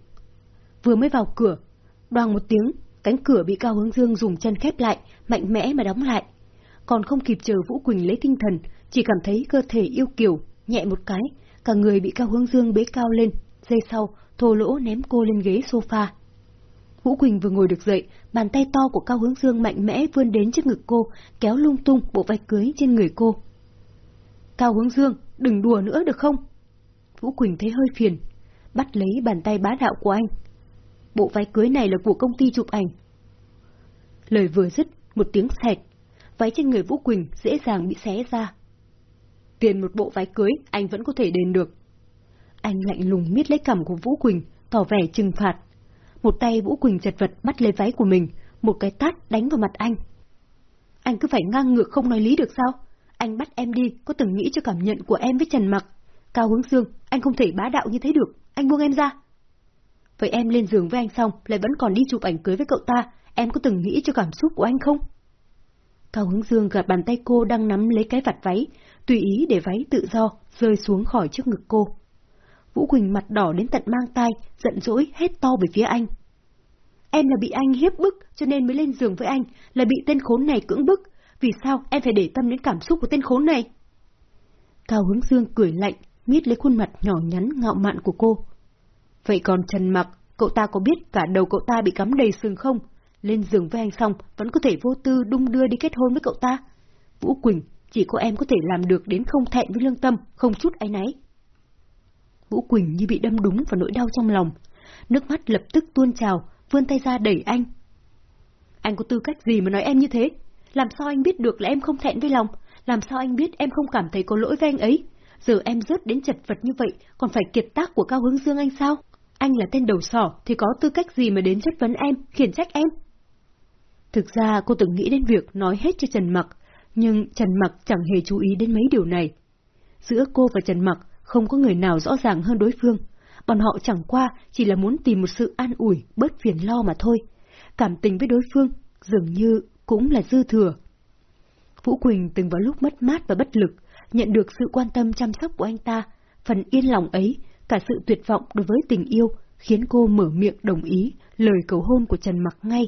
vừa mới vào cửa, đoàn một tiếng, cánh cửa bị Cao Hướng Dương dùng chân khép lại, mạnh mẽ mà đóng lại. Còn không kịp chờ Vũ Quỳnh lấy tinh thần, chỉ cảm thấy cơ thể yêu kiều, nhẹ một cái, cả người bị Cao Hướng Dương bế cao lên, giây sau, thô lỗ ném cô lên ghế sofa. Vũ Quỳnh vừa ngồi được dậy, bàn tay to của Cao Hướng Dương mạnh mẽ vươn đến trước ngực cô, kéo lung tung bộ vạch cưới trên người cô. Cao Hướng Dương, đừng đùa nữa được không? Vũ Quỳnh thấy hơi phiền. bắt lấy bàn tay bá đạo của anh. Bộ váy cưới này là của công ty chụp ảnh. Lời vừa dứt, một tiếng sẹt, váy trên người Vũ Quỳnh dễ dàng bị xé ra. Tiền một bộ váy cưới anh vẫn có thể đền được. Anh lạnh lùng miết lấy cằm của Vũ Quỳnh, tỏ vẻ trừng phạt. Một tay Vũ Quỳnh chật vật bắt lấy váy của mình, một cái tát đánh vào mặt anh. Anh cứ phải ngang ngược không nói lý được sao? Anh bắt em đi, có từng nghĩ cho cảm nhận của em với Trần Mặc. Cao Hướng Dương, anh không thể bá đạo như thế được, anh buông em ra. Vậy em lên giường với anh xong, lại vẫn còn đi chụp ảnh cưới với cậu ta, em có từng nghĩ cho cảm xúc của anh không? Cao Hướng Dương gạt bàn tay cô đang nắm lấy cái vạt váy, tùy ý để váy tự do rơi xuống khỏi trước ngực cô. Vũ Quỳnh mặt đỏ đến tận mang tai, giận dỗi hết to về phía anh. Em là bị anh hiếp bức cho nên mới lên giường với anh, là bị tên khốn này cưỡng bức. Vì sao em phải để tâm đến cảm xúc của tên khốn này? Cao Hướng Dương cười lạnh, miết lấy khuôn mặt nhỏ nhắn ngạo mạn của cô. Vậy còn Trần Mặc, cậu ta có biết cả đầu cậu ta bị cắm đầy sừng không? Lên giường với anh xong, vẫn có thể vô tư đung đưa đi kết hôn với cậu ta. Vũ Quỳnh, chỉ có em có thể làm được đến không thẹn với lương tâm, không chút áy náy. Vũ Quỳnh như bị đâm đúng vào nỗi đau trong lòng. Nước mắt lập tức tuôn trào, vươn tay ra đẩy anh. Anh có tư cách gì mà nói em như thế? Làm sao anh biết được là em không thẹn với lòng? Làm sao anh biết em không cảm thấy có lỗi với anh ấy? Giờ em rớt đến chật vật như vậy, còn phải kiệt tác của Cao Hướng Dương anh sao? Anh là tên đầu sỏ thì có tư cách gì mà đến chất vấn em, khiển trách em? Thực ra cô từng nghĩ đến việc nói hết cho Trần Mặc, nhưng Trần Mặc chẳng hề chú ý đến mấy điều này. Giữa cô và Trần Mặc không có người nào rõ ràng hơn đối phương. Bọn họ chẳng qua chỉ là muốn tìm một sự an ủi, bớt phiền lo mà thôi. Cảm tình với đối phương dường như cũng là dư thừa. Vũ Quỳnh từng vào lúc mất mát và bất lực, nhận được sự quan tâm chăm sóc của anh ta, phần yên lòng ấy, cả sự tuyệt vọng đối với tình yêu, khiến cô mở miệng đồng ý lời cầu hôn của Trần Mặc ngay.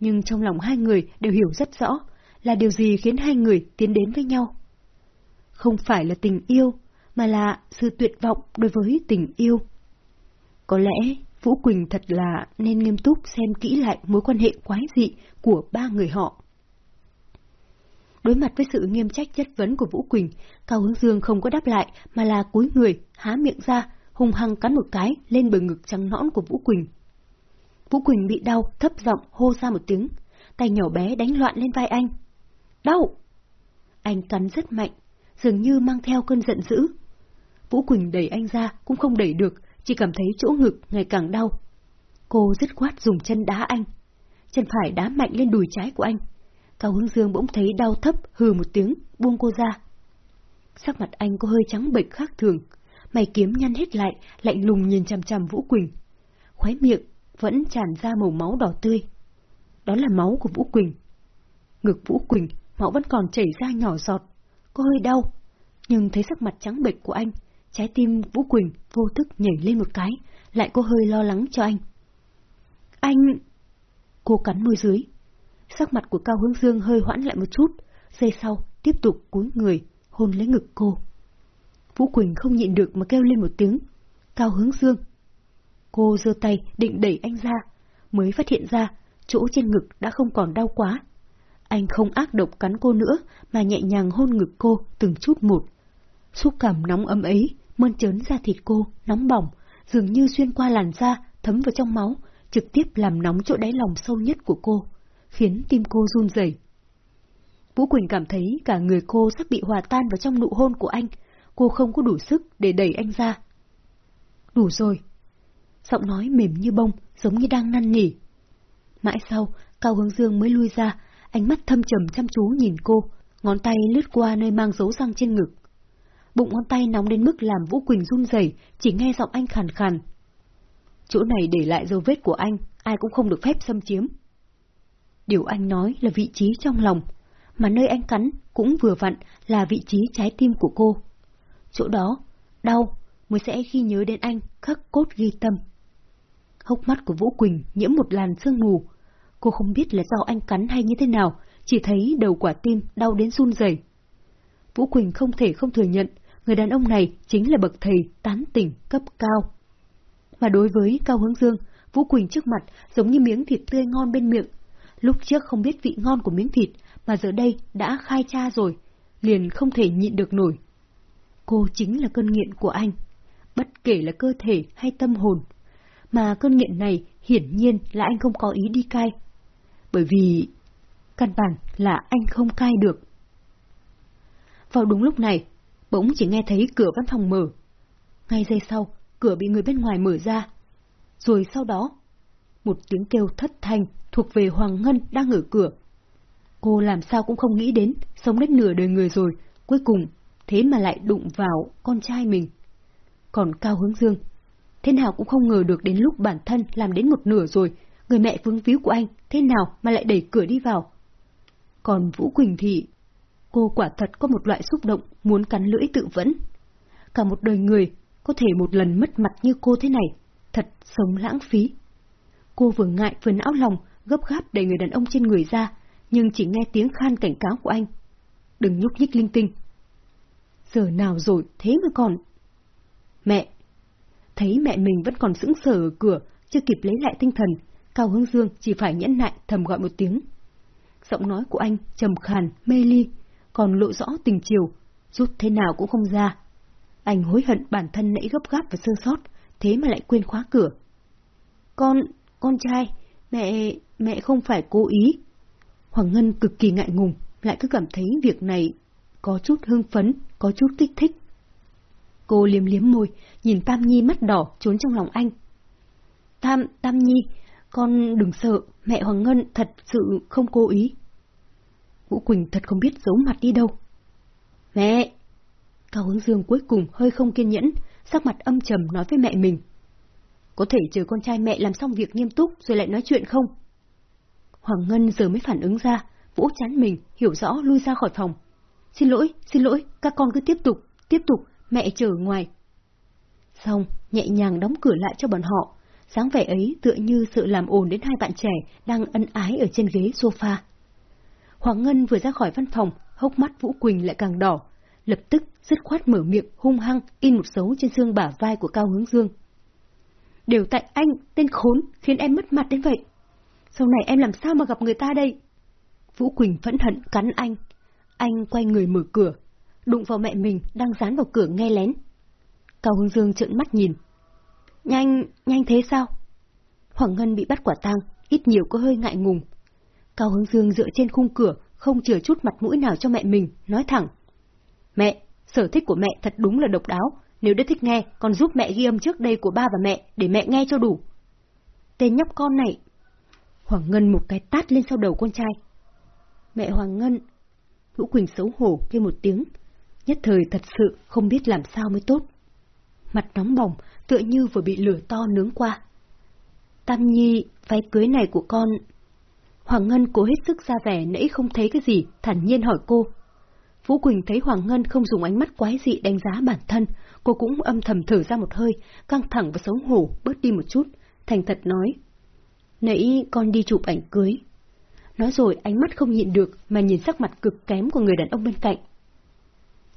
Nhưng trong lòng hai người đều hiểu rất rõ là điều gì khiến hai người tiến đến với nhau. Không phải là tình yêu, mà là sự tuyệt vọng đối với tình yêu. Có lẽ Vũ Quỳnh thật là nên nghiêm túc xem kỹ lại mối quan hệ quái dị của ba người họ. Đối mặt với sự nghiêm trách chất vấn của Vũ Quỳnh, Cao Hướng Dương không có đáp lại mà là cúi người, há miệng ra, hung hăng cắn một cái lên bờ ngực trắng nõn của Vũ Quỳnh. Vũ Quỳnh bị đau, thấp giọng hô ra một tiếng, tay nhỏ bé đánh loạn lên vai anh. Đau! Anh cắn rất mạnh, dường như mang theo cơn giận dữ. Vũ Quỳnh đẩy anh ra cũng không đẩy được, chỉ cảm thấy chỗ ngực ngày càng đau. Cô dứt khoát dùng chân đá anh. Chân phải đá mạnh lên đùi trái của anh. Cao Hướng Dương bỗng thấy đau thấp, hừ một tiếng, buông cô ra. Sắc mặt anh có hơi trắng bệch khác thường, mày kiếm nhăn hết lại, lạnh lùng nhìn chằm chằm Vũ Quỳnh. Khóe miệng vẫn tràn ra màu máu đỏ tươi. Đó là máu của Vũ Quỳnh. Ngực Vũ Quỳnh, máu vẫn còn chảy ra nhỏ giọt. Có hơi đau, nhưng thấy sắc mặt trắng bệch của anh, trái tim Vũ Quỳnh vô thức nhảy lên một cái, lại có hơi lo lắng cho anh. Anh... Cô cắn môi dưới. Sắc mặt của Cao Hướng Dương hơi hoãn lại một chút, giây sau tiếp tục cúi người, hôn lấy ngực cô. Vũ Quỳnh không nhịn được mà kêu lên một tiếng. Cao Hướng Dương. Cô giơ tay định đẩy anh ra, mới phát hiện ra chỗ trên ngực đã không còn đau quá. Anh không ác độc cắn cô nữa, mà nhẹ nhàng hôn ngực cô từng chút một. Xúc cảm nóng ấm ấy, mơn trớn ra thịt cô, nóng bỏng, dường như xuyên qua làn da, thấm vào trong máu, trực tiếp làm nóng chỗ đáy lòng sâu nhất của cô, khiến tim cô run rẩy. Vũ Quỳnh cảm thấy cả người cô sắp bị hòa tan vào trong nụ hôn của anh, cô không có đủ sức để đẩy anh ra. Đủ rồi. Giọng nói mềm như bông, giống như đang năn nỉ. Mãi sau, Cao Hướng Dương mới lui ra, ánh mắt thâm trầm chăm chú nhìn cô, ngón tay lướt qua nơi mang dấu răng trên ngực. Bụng ngón tay nóng đến mức làm Vũ Quỳnh run rẩy, chỉ nghe giọng anh khàn khàn. Chỗ này để lại dấu vết của anh, ai cũng không được phép xâm chiếm. Điều anh nói là vị trí trong lòng, mà nơi anh cắn cũng vừa vặn là vị trí trái tim của cô. Chỗ đó, đau, mới sẽ khi nhớ đến anh khắc cốt ghi tâm. Hốc mắt của Vũ Quỳnh nhiễm một làn sương mù. Cô không biết là do anh cắn hay như thế nào, chỉ thấy đầu quả tim đau đến run rẩy. Vũ Quỳnh không thể không thừa nhận, người đàn ông này chính là bậc thầy tán tỉnh cấp cao. Mà đối với Cao Hướng Dương, Vũ Quỳnh trước mặt giống như miếng thịt tươi ngon bên miệng. Lúc trước không biết vị ngon của miếng thịt, mà giờ đây đã khai tra rồi, liền không thể nhịn được nổi. Cô chính là cơn nghiện của anh. Bất kể là cơ thể hay tâm hồn. Mà cơn nghiện này hiển nhiên là anh không có ý đi cai. Bởi vì căn bản là anh không cai được. Vào đúng lúc này, bỗng chỉ nghe thấy cửa văn phòng mở. Ngay giây sau, cửa bị người bên ngoài mở ra. Rồi sau đó, một tiếng kêu thất thanh thuộc về Hoàng Ngân đang ở cửa. Cô làm sao cũng không nghĩ đến, sống đến nửa đời người rồi, cuối cùng, thế mà lại đụng vào con trai mình. Còn Cao Hướng Dương, thế nào cũng không ngờ được đến lúc bản thân làm đến một nửa rồi, người mẹ vương víu của anh, thế nào mà lại đẩy cửa đi vào. Còn Vũ Quỳnh thì, cô quả thật có một loại xúc động muốn cắn lưỡi tự vẫn. Cả một đời người, có thể một lần mất mặt như cô thế này, thật sống lãng phí. Cô vừa ngại vừa não lòng, gấp gáp đẩy người đàn ông trên người ra, nhưng chỉ nghe tiếng khan cảnh cáo của anh. Đừng nhúc nhích linh tinh. Giờ nào rồi, thế mà còn... Mẹ! Thấy mẹ mình vẫn còn sững sờ ở cửa, chưa kịp lấy lại tinh thần, Cao Hướng Dương chỉ phải nhẫn nại thầm gọi một tiếng. Giọng nói của anh trầm khàn, mê ly, còn lộ rõ tình chiều, rút thế nào cũng không ra. Anh hối hận bản thân nãy gấp gáp và sơ sót, thế mà lại quên khóa cửa. Con, con trai, mẹ, mẹ không phải cố ý. Hoàng Ngân cực kỳ ngại ngùng, lại cứ cảm thấy việc này có chút hưng phấn, có chút kích thích. Cô liếm liếm môi, nhìn Tam Nhi mắt đỏ trốn trong lòng anh. Tam, Tam Nhi, con đừng sợ, mẹ Hoàng Ngân thật sự không cố ý. Vũ Quỳnh thật không biết giấu mặt đi đâu. Mẹ! Cao hướng dương cuối cùng hơi không kiên nhẫn, sắc mặt âm trầm nói với mẹ mình. Có thể chờ con trai mẹ làm xong việc nghiêm túc rồi lại nói chuyện không? Hoàng Ngân giờ mới phản ứng ra, vũ chán mình, hiểu rõ lui ra khỏi phòng. Xin lỗi, xin lỗi, các con cứ tiếp tục, tiếp tục, mẹ chờ ngoài. Xong, nhẹ nhàng đóng cửa lại cho bọn họ, dáng vẻ ấy tựa như sự làm ồn đến hai bạn trẻ đang ân ái ở trên ghế sofa. Hoàng Ngân vừa ra khỏi văn phòng, hốc mắt Vũ Quỳnh lại càng đỏ, lập tức dứt khoát mở miệng hung hăng in một dấu trên xương bả vai của Cao Hướng Dương. Đều tại anh, tên khốn, khiến em mất mặt đến vậy. Sau này em làm sao mà gặp người ta đây? Vũ Quỳnh phẫn hận cắn anh. Anh quay người mở cửa, đụng vào mẹ mình đang dán vào cửa nghe lén. Cao Hướng Dương trợn mắt nhìn. Nhanh, nhanh thế sao? Hoàng Ngân bị bắt quả tang, ít nhiều có hơi ngại ngùng. Cao Hướng Dương dựa trên khung cửa, không chừa chút mặt mũi nào cho mẹ mình, nói thẳng. Mẹ, sở thích của mẹ thật đúng là độc đáo, nếu đã thích nghe, con giúp mẹ ghi âm trước đây của ba và mẹ, để mẹ nghe cho đủ. Tên nhóc con này. Hoàng Ngân một cái tát lên sau đầu con trai. Mẹ Hoàng Ngân. Vũ Quỳnh xấu hổ kêu một tiếng. Nhất thời thật sự không biết làm sao mới tốt. Mặt nóng bỏng, tựa như vừa bị lửa to nướng qua. Tam Nhi, váy cưới này của con... Hoàng Ngân cố hết sức ra vẻ nãy không thấy cái gì, thản nhiên hỏi cô. Vũ Quỳnh thấy Hoàng Ngân không dùng ánh mắt quái dị đánh giá bản thân, cô cũng âm thầm thở ra một hơi, căng thẳng và xấu hổ, bớt đi một chút, thành thật nói. Nãy con đi chụp ảnh cưới. Nói rồi ánh mắt không nhịn được mà nhìn sắc mặt cực kém của người đàn ông bên cạnh.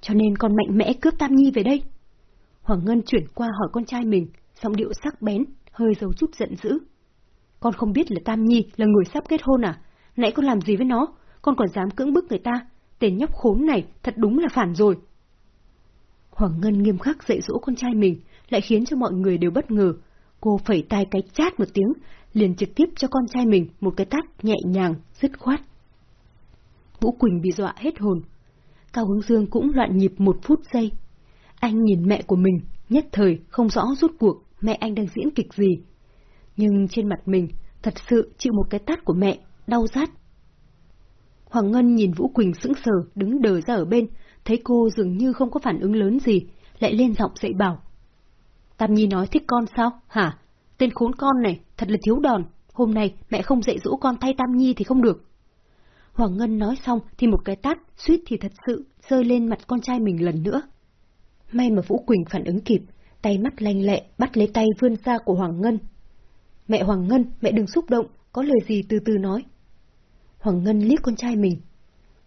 Cho nên con mạnh mẽ cướp Tam Nhi về đây. Hoàng Ngân chuyển qua hỏi con trai mình, giọng điệu sắc bén, hơi giấu chút giận dữ. Con không biết là Tam Nhi là người sắp kết hôn à? Nãy con làm gì với nó? Con còn dám cưỡng bức người ta? Tên nhóc khốn này thật đúng là phản rồi. Hoàng Ngân nghiêm khắc dạy dỗ con trai mình, lại khiến cho mọi người đều bất ngờ. Cô phẩy tay cái chát một tiếng, liền trực tiếp cho con trai mình một cái tát nhẹ nhàng, dứt khoát. Vũ Quỳnh bị dọa hết hồn. Cao Hướng Dương cũng loạn nhịp một phút giây. Anh nhìn mẹ của mình, nhất thời không rõ rút cuộc mẹ anh đang diễn kịch gì. Nhưng trên mặt mình, thật sự chịu một cái tát của mẹ, đau rát. Hoàng Ngân nhìn Vũ Quỳnh sững sờ đứng đờ ra ở bên, thấy cô dường như không có phản ứng lớn gì, lại lên giọng dạy bảo. Tam Nhi nói thích con sao, hả? Tên khốn con này, thật là thiếu đòn, hôm nay mẹ không dạy dỗ con thay Tam Nhi thì không được. Hoàng Ngân nói xong thì một cái tát, suýt thì thật sự, rơi lên mặt con trai mình lần nữa. May mà Vũ Quỳnh phản ứng kịp, tay mắt lanh lẹ bắt lấy tay vươn ra của Hoàng Ngân. Mẹ Hoàng Ngân, mẹ đừng xúc động, có lời gì từ từ nói. Hoàng Ngân liếc con trai mình.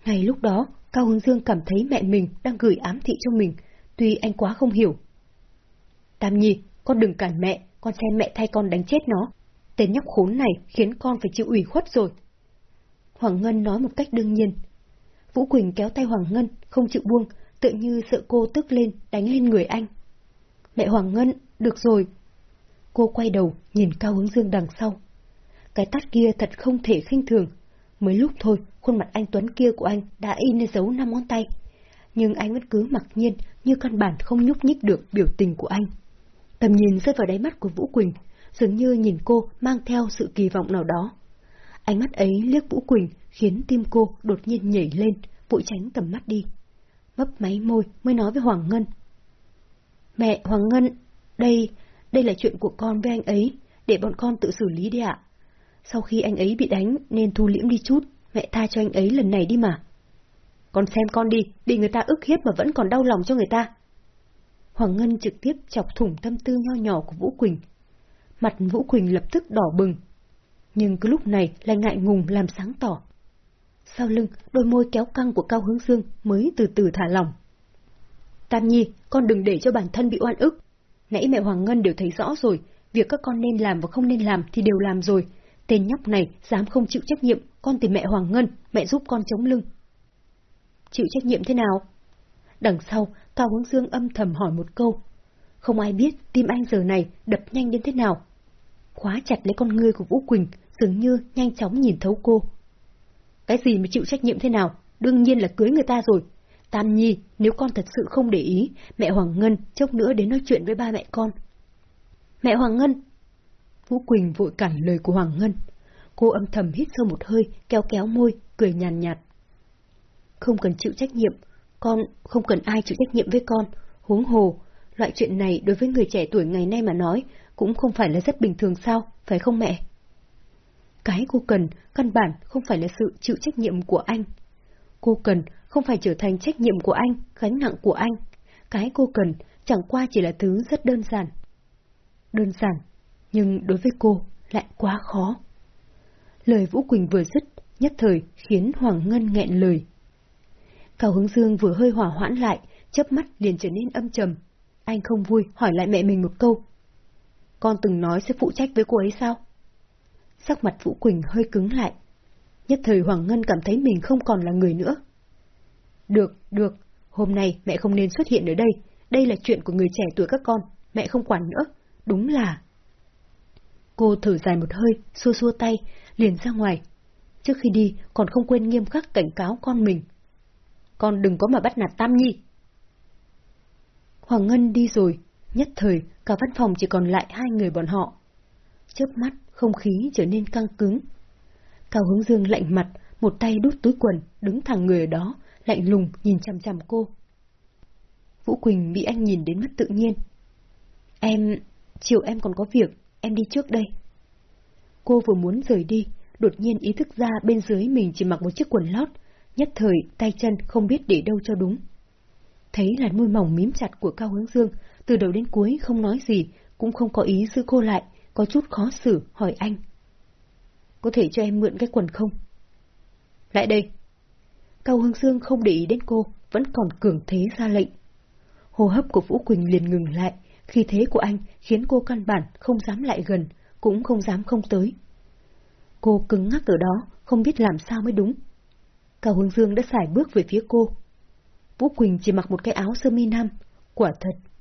Ngay lúc đó, Cao Hướng Dương cảm thấy mẹ mình đang gửi ám thị cho mình, tuy anh quá không hiểu. Tam Nhi, con đừng cản mẹ, con xem mẹ thay con đánh chết nó. Tên nhóc khốn này khiến con phải chịu ủy khuất rồi. Hoàng Ngân nói một cách đương nhiên. Vũ Quỳnh kéo tay Hoàng Ngân, không chịu buông, tự như sợ cô tức lên, đánh lên người anh. Mẹ Hoàng Ngân, được rồi. Cô quay đầu, nhìn Cao Hướng Dương đằng sau. Cái tát kia thật không thể khinh thường. Mới lúc thôi, khuôn mặt anh Tuấn kia của anh đã in lên dấu năm ngón tay. Nhưng anh vẫn cứ mặc nhiên, như căn bản không nhúc nhích được biểu tình của anh. Tầm nhìn rơi vào đáy mắt của Vũ Quỳnh, dường như nhìn cô mang theo sự kỳ vọng nào đó. Ánh mắt ấy liếc Vũ Quỳnh khiến tim cô đột nhiên nhảy lên, vội tránh tầm mắt đi. Mấp máy môi mới nói với Hoàng Ngân. Mẹ, Hoàng Ngân, đây, đây là chuyện của con với anh ấy, để bọn con tự xử lý đi ạ. Sau khi anh ấy bị đánh nên thu liễm đi chút, mẹ tha cho anh ấy lần này đi mà. Con xem con đi, bị người ta ức hiếp mà vẫn còn đau lòng cho người ta. Hoàng Ngân trực tiếp chọc thủng tâm tư nho nhỏ của Vũ Quỳnh. Mặt Vũ Quỳnh lập tức đỏ bừng. Nhưng cứ lúc này lại ngại ngùng làm sáng tỏ. Sau lưng, đôi môi kéo căng của Cao Hướng Dương mới từ từ thả lỏng. Tam Nhi, con đừng để cho bản thân bị oan ức. Nãy mẹ Hoàng Ngân đều thấy rõ rồi, việc các con nên làm và không nên làm thì đều làm rồi. Tên nhóc này dám không chịu trách nhiệm, con tìm mẹ Hoàng Ngân, mẹ giúp con chống lưng. Chịu trách nhiệm thế nào? Đằng sau, Cao Hướng Dương âm thầm hỏi một câu. Không ai biết tim anh giờ này đập nhanh đến thế nào. Khóa chặt lấy con ngươi của Vũ Quỳnh, dường như nhanh chóng nhìn thấu cô. Cái gì mà chịu trách nhiệm thế nào? Đương nhiên là cưới người ta rồi. Tam Nhi, nếu con thật sự không để ý, mẹ Hoàng Ngân chốc nữa đến nói chuyện với ba mẹ con. Mẹ Hoàng Ngân! Vũ Quỳnh vội cản lời của Hoàng Ngân. Cô âm thầm hít sâu một hơi, kéo kéo môi, cười nhàn nhạt. Không cần chịu trách nhiệm, con không cần ai chịu trách nhiệm với con, huống hồ. Loại chuyện này đối với người trẻ tuổi ngày nay mà nói, cũng không phải là rất bình thường sao, phải không mẹ? Cái cô cần, căn bản không phải là sự chịu trách nhiệm của anh. Cô cần không phải trở thành trách nhiệm của anh, gánh nặng của anh. Cái cô cần chẳng qua chỉ là thứ rất đơn giản. Đơn giản, nhưng đối với cô lại quá khó. Lời Vũ Quỳnh vừa dứt, nhất thời khiến Hoàng Ngân nghẹn lời. Cao Hướng Dương vừa hơi hỏa hoãn lại, chớp mắt liền trở nên âm trầm. Anh không vui hỏi lại mẹ mình một câu. Con từng nói sẽ phụ trách với cô ấy sao? Sắc mặt Vũ Quỳnh hơi cứng lại. Nhất thời Hoàng Ngân cảm thấy mình không còn là người nữa. Được, được, hôm nay mẹ không nên xuất hiện ở đây, đây là chuyện của người trẻ tuổi các con, mẹ không quản nữa, đúng là... Cô thở dài một hơi, xua xua tay, liền ra ngoài. Trước khi đi, còn không quên nghiêm khắc cảnh cáo con mình. Con đừng có mà bắt nạt Tam Nhi. Hoàng Ngân đi rồi, nhất thời, cả văn phòng chỉ còn lại hai người bọn họ. Chớp mắt, không khí trở nên căng cứng. Cao Hướng Dương lạnh mặt, một tay đút túi quần, đứng thẳng người ở đó, lạnh lùng nhìn chằm chằm cô. Vũ Quỳnh bị anh nhìn đến mất tự nhiên. Em, chiều em còn có việc, em đi trước đây. Cô vừa muốn rời đi, đột nhiên ý thức ra bên dưới mình chỉ mặc một chiếc quần lót, nhất thời tay chân không biết để đâu cho đúng. Thấy là môi mỏng mím chặt của Cao Hướng Dương, từ đầu đến cuối không nói gì, cũng không có ý giữ cô lại, có chút khó xử, hỏi anh. Có thể cho em mượn cái quần không? Lại đây. Cao hương Dương không để ý đến cô, vẫn còn cường thế ra lệnh. Hô hấp của Vũ Quỳnh liền ngừng lại, khi thế của anh khiến cô căn bản không dám lại gần, cũng không dám không tới. Cô cứng ngắc ở đó, không biết làm sao mới đúng. Cao hương Dương đã xài bước về phía cô. Vũ Quỳnh chỉ mặc một cái áo sơ mi nam, quả thật.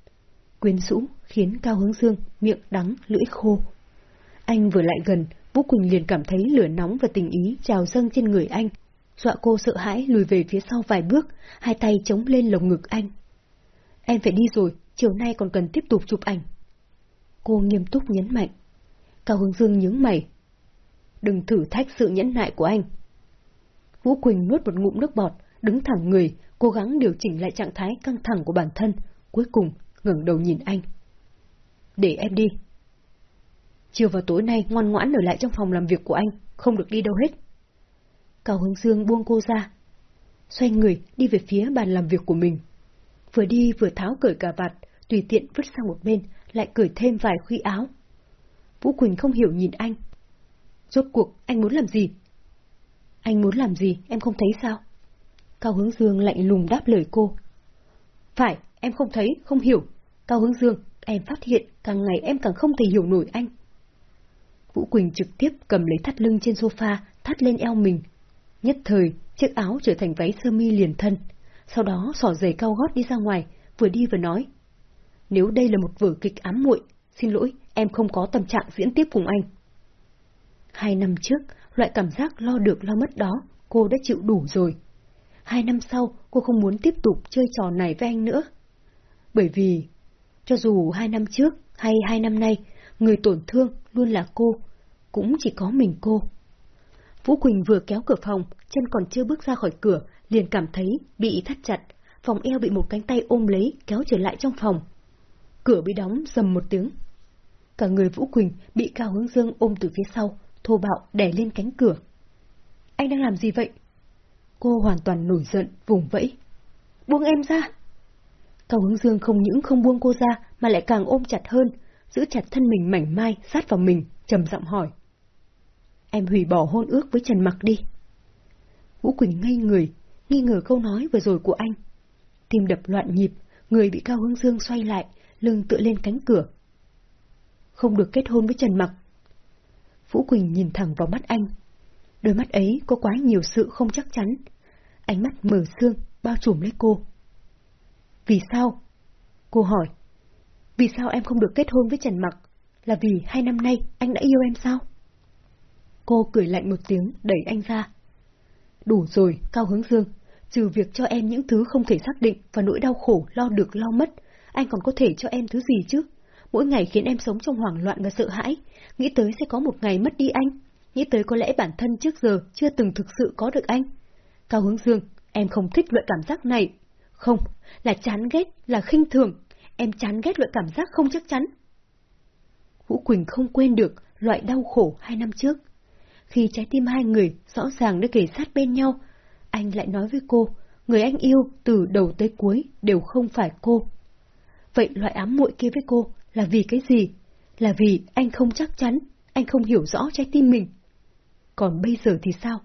Quyến rũ khiến Cao Hướng Dương miệng đắng, lưỡi khô. Anh vừa lại gần, Vũ Quỳnh liền cảm thấy lửa nóng và tình ý trào dâng trên người anh. Dọa cô sợ hãi lùi về phía sau vài bước, hai tay chống lên lồng ngực anh. Em phải đi rồi, chiều nay còn cần tiếp tục chụp ảnh. Cô nghiêm túc nhấn mạnh. Cao Hướng Dương nhướng mày. Đừng thử thách sự nhẫn nại của anh. Vũ Quỳnh nuốt một ngụm nước bọt, đứng thẳng người, cố gắng điều chỉnh lại trạng thái căng thẳng của bản thân, cuối cùng ngẩng đầu nhìn anh. Để em đi. Chiều vào tối nay ngoan ngoãn ở lại trong phòng làm việc của anh, không được đi đâu hết. Cao Hướng Dương buông cô ra. Xoay người đi về phía bàn làm việc của mình. Vừa đi vừa tháo cởi cà vạt, tùy tiện vứt sang một bên, lại cởi thêm vài khuy áo. Vũ Quỳnh không hiểu nhìn anh. Rốt cuộc, anh muốn làm gì? Anh muốn làm gì, em không thấy sao? Cao Hướng Dương lạnh lùng đáp lời cô. Phải, em không thấy, không hiểu. Cao Hướng Dương, em phát hiện càng ngày em càng không thể hiểu nổi anh. Vũ Quỳnh trực tiếp cầm lấy thắt lưng trên sofa, thắt lên eo mình. Nhất thời, chiếc áo trở thành váy sơ mi liền thân. Sau đó xỏ giày cao gót đi ra ngoài, vừa đi vừa nói. nếu đây là một vở kịch ám muội, xin lỗi, em không có tâm trạng diễn tiếp cùng anh. Hai năm trước, loại cảm giác lo được lo mất đó, cô đã chịu đủ rồi. Hai năm sau, cô không muốn tiếp tục chơi trò này với anh nữa. Bởi vì, cho dù hai năm trước hay hai năm nay, người tổn thương luôn là cô, cũng chỉ có mình cô. Vũ Quỳnh vừa kéo cửa phòng, chân còn chưa bước ra khỏi cửa, liền cảm thấy bị thắt chặt, phòng eo bị một cánh tay ôm lấy, kéo trở lại trong phòng. Cửa bị đóng dầm một tiếng. Cả người Vũ Quỳnh bị Cao Hướng Dương ôm từ phía sau, thô bạo đè lên cánh cửa. Anh đang làm gì vậy? Cô hoàn toàn nổi giận, vùng vẫy. Buông em ra! Cao Hướng Dương không những không buông cô ra mà lại càng ôm chặt hơn, giữ chặt thân mình mảnh mai sát vào mình, trầm giọng hỏi. Em hủy bỏ hôn ước với Trần Mặc đi. Vũ Quỳnh ngây người, nghi ngờ câu nói vừa rồi của anh. Tim đập loạn nhịp, người bị Cao Hướng Dương xoay lại, lưng tựa lên cánh cửa. Không được kết hôn với Trần Mặc. Vũ Quỳnh nhìn thẳng vào mắt anh. Đôi mắt ấy có quá nhiều sự không chắc chắn. Ánh mắt mở xương, bao trùm lấy cô. Vì sao? Cô hỏi. Vì sao em không được kết hôn với Trần Mặc? Là vì hai năm nay anh đã yêu em sao? Cô cười lạnh một tiếng, đẩy anh ra. Đủ rồi, Cao Hướng Dương. Trừ việc cho em những thứ không thể xác định và nỗi đau khổ lo được lo mất, anh còn có thể cho em thứ gì chứ? Mỗi ngày khiến em sống trong hoảng loạn và sợ hãi, nghĩ tới sẽ có một ngày mất đi anh, nghĩ tới có lẽ bản thân trước giờ chưa từng thực sự có được anh. Cao Hướng Dương, em không thích loại cảm giác này. Không, là chán ghét, là khinh thường. Em chán ghét loại cảm giác không chắc chắn. Vũ Quỳnh không quên được loại đau khổ hai năm trước. Khi trái tim hai người rõ ràng đã kề sát bên nhau, anh lại nói với cô, người anh yêu từ đầu tới cuối đều không phải cô. Vậy loại ám muội kia với cô là vì cái gì? Là vì anh không chắc chắn, anh không hiểu rõ trái tim mình. Còn bây giờ thì sao?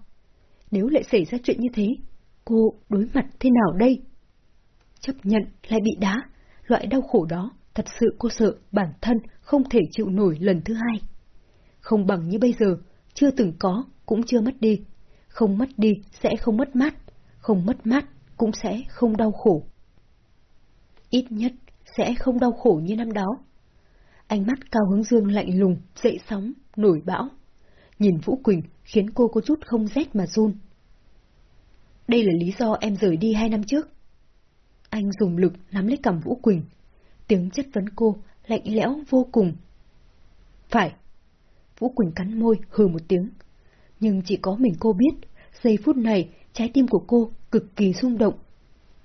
Nếu lại xảy ra chuyện như thế, cô đối mặt thế nào đây? Chấp nhận lại bị đá, loại đau khổ đó thật sự cô sợ bản thân không thể chịu nổi lần thứ hai. Không bằng như bây giờ, chưa từng có, cũng chưa mất đi. Không mất đi sẽ không mất mát, không mất mát cũng sẽ không đau khổ. Ít nhất sẽ không đau khổ như năm đó. Ánh mắt cao hướng dương lạnh lùng, dậy sóng, nổi bão. Nhìn Vũ Quỳnh khiến cô có chút không rét mà run. Đây là lý do em rời đi hai năm trước. Anh dùng lực nắm lấy cầm Vũ Quỳnh. Tiếng chất vấn cô lạnh lẽo vô cùng. Phải. Vũ Quỳnh cắn môi, hừ một tiếng. Nhưng chỉ có mình cô biết, giây phút này, trái tim của cô cực kỳ rung động.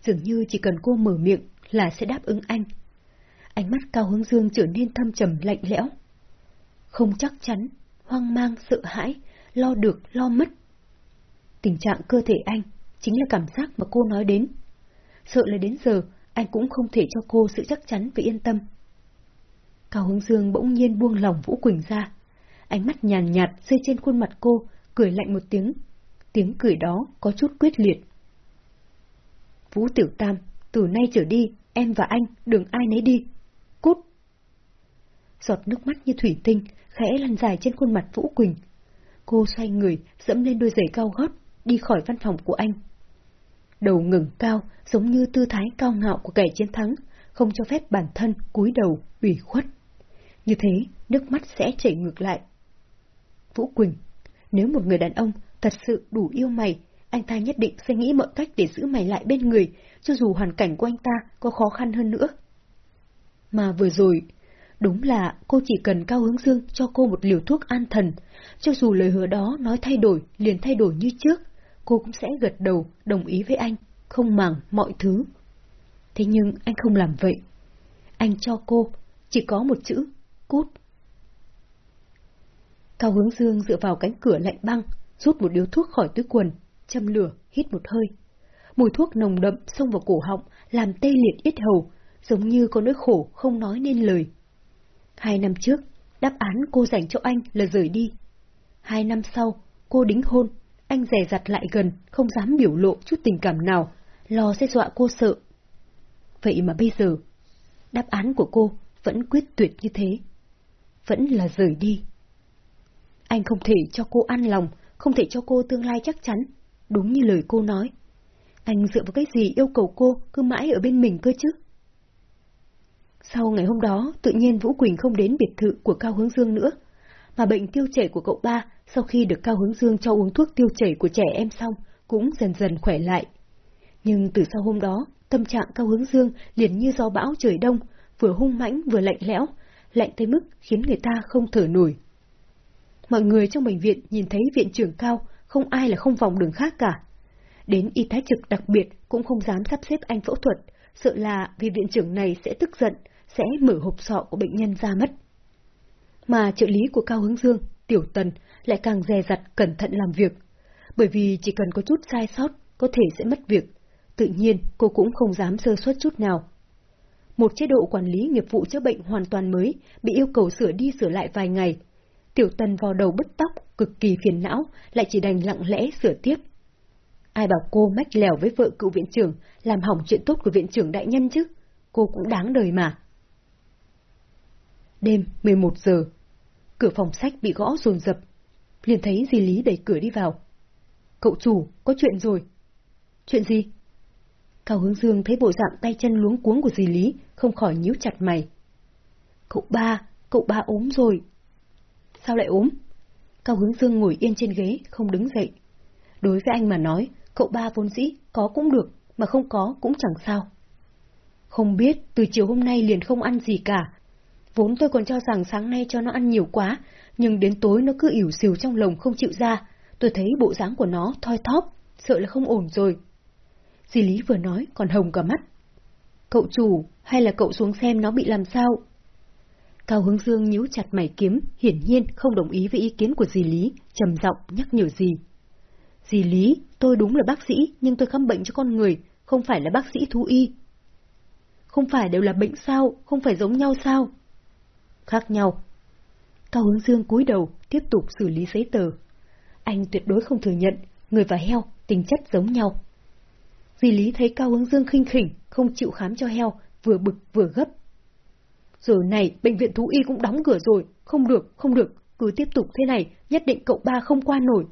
Dường như chỉ cần cô mở miệng là sẽ đáp ứng anh. Ánh mắt Cao Hướng Dương trở nên thâm trầm lạnh lẽo. Không chắc chắn, hoang mang, sợ hãi, lo được, lo mất. Tình trạng cơ thể anh chính là cảm giác mà cô nói đến. Sợ là đến giờ, anh cũng không thể cho cô sự chắc chắn và yên tâm. Cao Hướng Dương bỗng nhiên buông lòng Vũ Quỳnh ra. Ánh mắt nhàn nhạt rơi trên khuôn mặt cô, cười lạnh một tiếng. Tiếng cười đó có chút quyết liệt. Vũ Tiểu Tam, từ nay trở đi, em và anh, đừng ai nấy đi. Cút! Giọt nước mắt như thủy tinh, khẽ lăn dài trên khuôn mặt Vũ Quỳnh. Cô xoay người, dẫm lên đôi giày cao gót, đi khỏi văn phòng của anh. Đầu ngừng cao, giống như tư thái cao ngạo của kẻ chiến thắng, không cho phép bản thân cúi đầu, ủy khuất. Như thế, nước mắt sẽ chảy ngược lại. Vũ Quỳnh, nếu một người đàn ông thật sự đủ yêu mày, anh ta nhất định sẽ nghĩ mọi cách để giữ mày lại bên người, cho dù hoàn cảnh của anh ta có khó khăn hơn nữa. Mà vừa rồi, đúng là cô chỉ cần Cao Hướng Dương cho cô một liều thuốc an thần, cho dù lời hứa đó nói thay đổi liền thay đổi như trước, cô cũng sẽ gật đầu đồng ý với anh, không màng mọi thứ. Thế nhưng anh không làm vậy. Anh cho cô chỉ có một chữ, cút. Cao Hướng Dương dựa vào cánh cửa lạnh băng, rút một điếu thuốc khỏi túi quần, châm lửa, hít một hơi. Mùi thuốc nồng đậm xông vào cổ họng, làm tê liệt yết hầu, giống như có nỗi khổ không nói nên lời. Hai năm trước, đáp án cô dành cho anh là rời đi. Hai năm sau, cô đính hôn, anh rè rặt lại gần, không dám biểu lộ chút tình cảm nào, lo sẽ dọa cô sợ. Vậy mà bây giờ, đáp án của cô vẫn quyết tuyệt như thế. Vẫn là rời đi. Anh không thể cho cô an lòng, không thể cho cô tương lai chắc chắn, đúng như lời cô nói. Anh dựa vào cái gì yêu cầu cô cứ mãi ở bên mình cơ chứ? Sau ngày hôm đó, tự nhiên Vũ Quỳnh không đến biệt thự của Cao Hướng Dương nữa, mà bệnh tiêu chảy của cậu ba sau khi được Cao Hướng Dương cho uống thuốc tiêu chảy của trẻ em xong, cũng dần dần khỏe lại. Nhưng từ sau hôm đó, tâm trạng Cao Hướng Dương liền như gió bão trời đông, vừa hung mãnh vừa lạnh lẽo, lạnh tới mức khiến người ta không thở nổi. Mọi người trong bệnh viện nhìn thấy viện trưởng Cao, không ai là không vòng đường khác cả. Đến y tá trực đặc biệt cũng không dám sắp xếp anh phẫu thuật, sợ là vì viện trưởng này sẽ tức giận, sẽ mở hộp sọ của bệnh nhân ra mất. Mà trợ lý của Cao Hướng Dương, Tiểu Tần, lại càng dè dặt cẩn thận làm việc, bởi vì chỉ cần có chút sai sót, có thể sẽ mất việc. Tự nhiên, cô cũng không dám sơ suất chút nào. Một chế độ quản lý nghiệp vụ chữa bệnh hoàn toàn mới, bị yêu cầu sửa đi sửa lại vài ngày. Tiểu Tần vào đầu bứt tóc, cực kỳ phiền não, lại chỉ đành lặng lẽ sửa tiếp. Ai bảo cô mách lèo với vợ cựu viện trưởng, làm hỏng chuyện tốt của viện trưởng đại nhân chứ? Cô cũng đáng đời mà. Đêm 11 giờ, cửa phòng sách bị gõ rồn rập. Liền thấy dì Lý đẩy cửa đi vào. Cậu chủ, có chuyện rồi. Chuyện gì? Cao Hướng Dương thấy bộ dạng tay chân luống cuống của dì Lý, không khỏi nhíu chặt mày. Cậu ba, cậu ba ốm rồi. Sao lại ốm? Cao Hướng Dương ngồi yên trên ghế, không đứng dậy. Đối với anh mà nói, cậu ba vốn dĩ, có cũng được, mà không có cũng chẳng sao. Không biết, từ chiều hôm nay liền không ăn gì cả. Vốn tôi còn cho rằng sáng nay cho nó ăn nhiều quá, nhưng đến tối nó cứ ỉu xìu trong lồng không chịu ra. Tôi thấy bộ dáng của nó thoi thóp, sợ là không ổn rồi. Dì Lý vừa nói còn hồng cả mắt. Cậu chủ, hay là cậu xuống xem nó bị làm sao? Cao Hướng Dương nhíu chặt mày kiếm, hiển nhiên không đồng ý với ý kiến của dì Lý, trầm giọng nhắc nhở dì. Dì Lý, tôi đúng là bác sĩ, nhưng tôi khám bệnh cho con người, không phải là bác sĩ thú y. Không phải đều là bệnh sao, không phải giống nhau sao? Khác nhau. Cao Hướng Dương cúi đầu, tiếp tục xử lý giấy tờ. Anh tuyệt đối không thừa nhận, người và heo, tính chất giống nhau. Dì Lý thấy Cao Hướng Dương khinh khỉnh, không chịu khám cho heo, vừa bực vừa gấp. Giờ này, bệnh viện thú y cũng đóng cửa rồi, không được, không được, cứ tiếp tục thế này, nhất định cậu ba không qua nổi.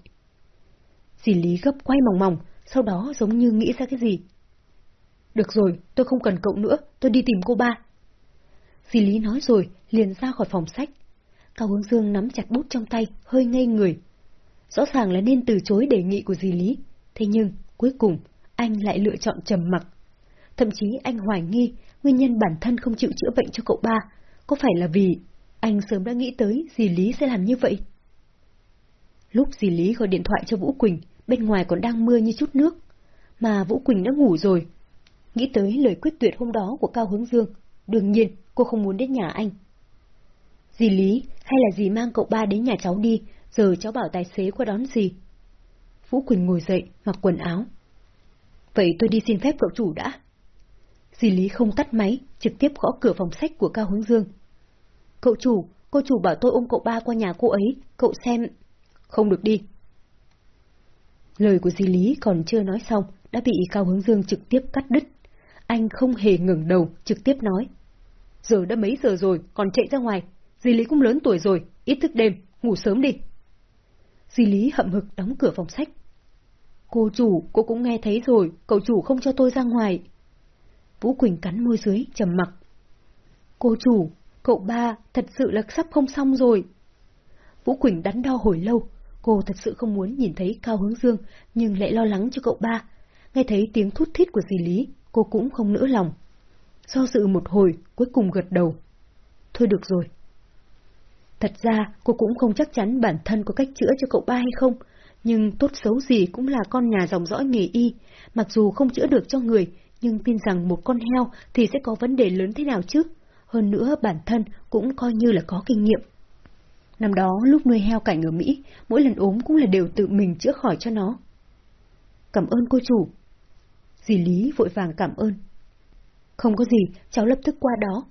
Dì Lý gấp quay mòng mòng, sau đó giống như nghĩ ra cái gì. Được rồi, tôi không cần cậu nữa, tôi đi tìm cô ba. Dì Lý nói rồi, liền ra khỏi phòng sách. Cao Hướng Dương nắm chặt bút trong tay, hơi ngây người. Rõ ràng là nên từ chối đề nghị của dì Lý, thế nhưng, cuối cùng, anh lại lựa chọn trầm mặc. Thậm chí anh hoài nghi nguyên nhân bản thân không chịu chữa bệnh cho cậu ba, có phải là vì anh sớm đã nghĩ tới dì Lý sẽ làm như vậy? Lúc dì Lý gọi điện thoại cho Vũ Quỳnh, bên ngoài còn đang mưa như chút nước, mà Vũ Quỳnh đã ngủ rồi. Nghĩ tới lời quyết tuyệt hôm đó của Cao Hướng Dương, đương nhiên cô không muốn đến nhà anh. Dì Lý, hay là dì mang cậu ba đến nhà cháu đi, giờ cháu bảo tài xế qua đón dì. Vũ Quỳnh ngồi dậy, mặc quần áo. Vậy tôi đi xin phép cậu chủ đã. Dì Lý không tắt máy, trực tiếp gõ cửa phòng sách của Cao Hướng Dương. Cậu chủ, cô chủ bảo tôi ôm cậu ba qua nhà cô ấy, cậu xem... Không được đi. Lời của dì Lý còn chưa nói xong, đã bị Cao Hướng Dương trực tiếp cắt đứt. Anh không hề ngừng đầu, trực tiếp nói. Giờ đã mấy giờ rồi, còn chạy ra ngoài. Dì Lý cũng lớn tuổi rồi, ít thức đêm, ngủ sớm đi. Dì Lý hậm hực đóng cửa phòng sách. Cô chủ, cô cũng nghe thấy rồi, cậu chủ không cho tôi ra ngoài. Vũ Quỳnh cắn môi dưới, trầm mặc. Cô chủ, cậu ba, thật sự là sắp không xong rồi. Vũ Quỳnh đắn đo hồi lâu, cô thật sự không muốn nhìn thấy Cao Hướng Dương, nhưng lại lo lắng cho cậu ba. Nghe thấy tiếng thút thít của dì Lý, cô cũng không nỡ lòng. Do dự một hồi, cuối cùng gật đầu. Thôi được rồi. Thật ra, cô cũng không chắc chắn bản thân có cách chữa cho cậu ba hay không, nhưng tốt xấu gì cũng là con nhà dòng dõi nghề y, mặc dù không chữa được cho người, nhưng tin rằng một con heo thì sẽ có vấn đề lớn thế nào chứ. Hơn nữa bản thân cũng coi như là có kinh nghiệm. Năm đó lúc nuôi heo cảnh ở Mỹ, mỗi lần ốm cũng là đều tự mình chữa khỏi cho nó. Cảm ơn cô chủ. Dì Lý vội vàng cảm ơn. Không có gì, cháu lập tức qua đó.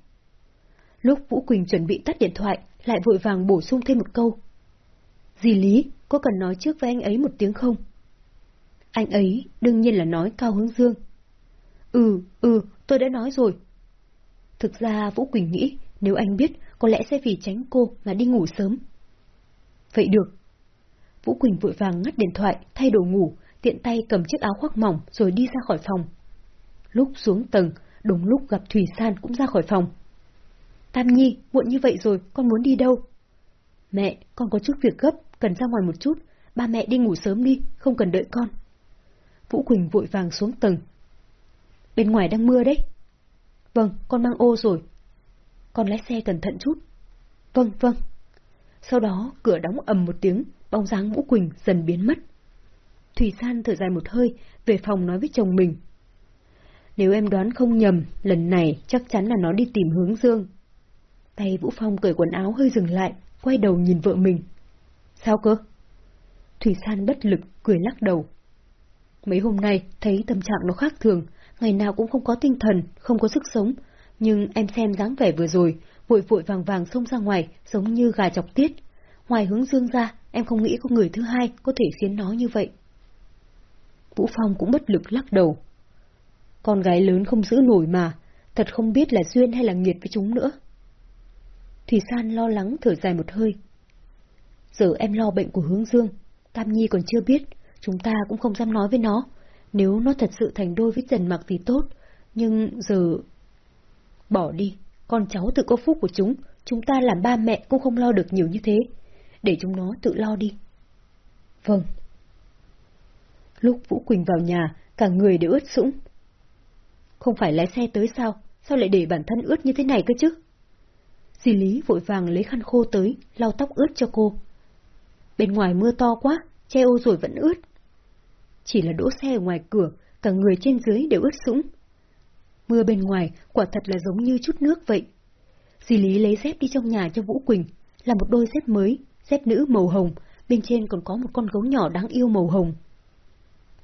Lúc Vũ Quỳnh chuẩn bị tắt điện thoại, lại vội vàng bổ sung thêm một câu. Dì Lý, có cần nói trước với anh ấy một tiếng không? Anh ấy đương nhiên là nói Cao Hướng Dương. Ừ, ừ, tôi đã nói rồi. Thực ra Vũ Quỳnh nghĩ nếu anh biết có lẽ sẽ vì tránh cô mà đi ngủ sớm. Vậy được. Vũ Quỳnh vội vàng ngắt điện thoại, thay đồ ngủ, tiện tay cầm chiếc áo khoác mỏng rồi đi ra khỏi phòng. Lúc xuống tầng, đúng lúc gặp Thủy San cũng ra khỏi phòng. Tam Nhi, muộn như vậy rồi, con muốn đi đâu? Mẹ, con có chút việc gấp, cần ra ngoài một chút. Ba mẹ đi ngủ sớm đi, không cần đợi con. Vũ Quỳnh vội vàng xuống tầng. Bên ngoài đang mưa đấy. Vâng, con mang ô rồi. Con lái xe cẩn thận chút. Vâng, vâng. Sau đó, cửa đóng ầm một tiếng, bóng dáng Vũ Quỳnh dần biến mất. Thủy San thở dài một hơi, về phòng nói với chồng mình. Nếu em đoán không nhầm, lần này chắc chắn là nó đi tìm hướng dương. Tay Vũ Phong cởi quần áo hơi dừng lại, quay đầu nhìn vợ mình. Sao cơ? Thủy San bất lực, cười lắc đầu. Mấy hôm nay, thấy tâm trạng nó khác thường, ngày nào cũng không có tinh thần, không có sức sống. Nhưng em xem dáng vẻ vừa rồi, vội vội vàng vàng xông ra ngoài, giống như gà chọc tiết. Ngoài hướng dương ra, em không nghĩ có người thứ hai có thể khiến nó như vậy. Vũ Phong cũng bất lực lắc đầu. Con gái lớn không giữ nổi mà, thật không biết là duyên hay là nghiệt với chúng nữa. Thủy San lo lắng thở dài một hơi. Giờ em lo bệnh của hướng dương, Tam Nhi còn chưa biết, chúng ta cũng không dám nói với nó. Nếu nó thật sự thành đôi với Trần Mặc thì tốt, nhưng giờ... Bỏ đi, con cháu tự có phúc của chúng, chúng ta làm ba mẹ cũng không lo được nhiều như thế. Để chúng nó tự lo đi. Vâng. Lúc Vũ Quỳnh vào nhà, cả người đều ướt sũng. Không phải lái xe tới sao, sao lại để bản thân ướt như thế này cơ chứ? Dì Lý vội vàng lấy khăn khô tới, lau tóc ướt cho cô. Bên ngoài mưa to quá, che ô rồi vẫn ướt. Chỉ là đỗ xe ở ngoài cửa, cả người trên dưới đều ướt sũng. Mưa bên ngoài quả thật là giống như chút nước vậy. Dì Lý lấy dép đi trong nhà cho Vũ Quỳnh, là một đôi dép mới, dép nữ màu hồng, bên trên còn có một con gấu nhỏ đáng yêu màu hồng.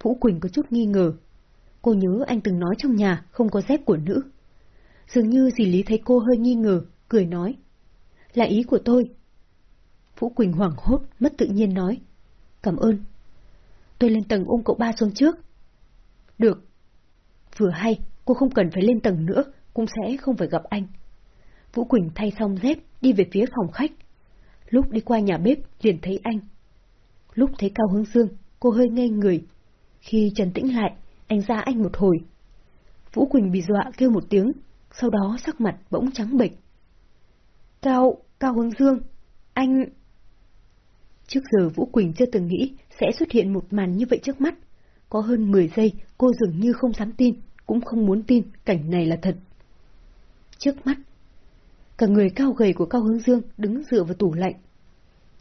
Vũ Quỳnh có chút nghi ngờ. Cô nhớ anh từng nói trong nhà không có dép của nữ. Dường như dì Lý thấy cô hơi nghi ngờ, cười nói. Là ý của tôi. Vũ Quỳnh hoảng hốt, mất tự nhiên nói. Cảm ơn. Tôi lên tầng ôm cậu ba xuống trước. Được. Vừa hay, cô không cần phải lên tầng nữa, cũng sẽ không phải gặp anh. Vũ Quỳnh thay xong dép, đi về phía phòng khách. Lúc đi qua nhà bếp, liền thấy anh. Lúc thấy Cao Hướng Dương, cô hơi ngây người. Khi trần tĩnh lại, anh ra anh một hồi. Vũ Quỳnh bị dọa kêu một tiếng, sau đó sắc mặt bỗng trắng bệch. Cao, Cao Hướng Dương, anh... Trước giờ Vũ Quỳnh chưa từng nghĩ sẽ xuất hiện một màn như vậy trước mắt. Có hơn 10 giây, cô dường như không dám tin, cũng không muốn tin cảnh này là thật. Trước mắt, cả người cao gầy của Cao Hướng Dương đứng dựa vào tủ lạnh.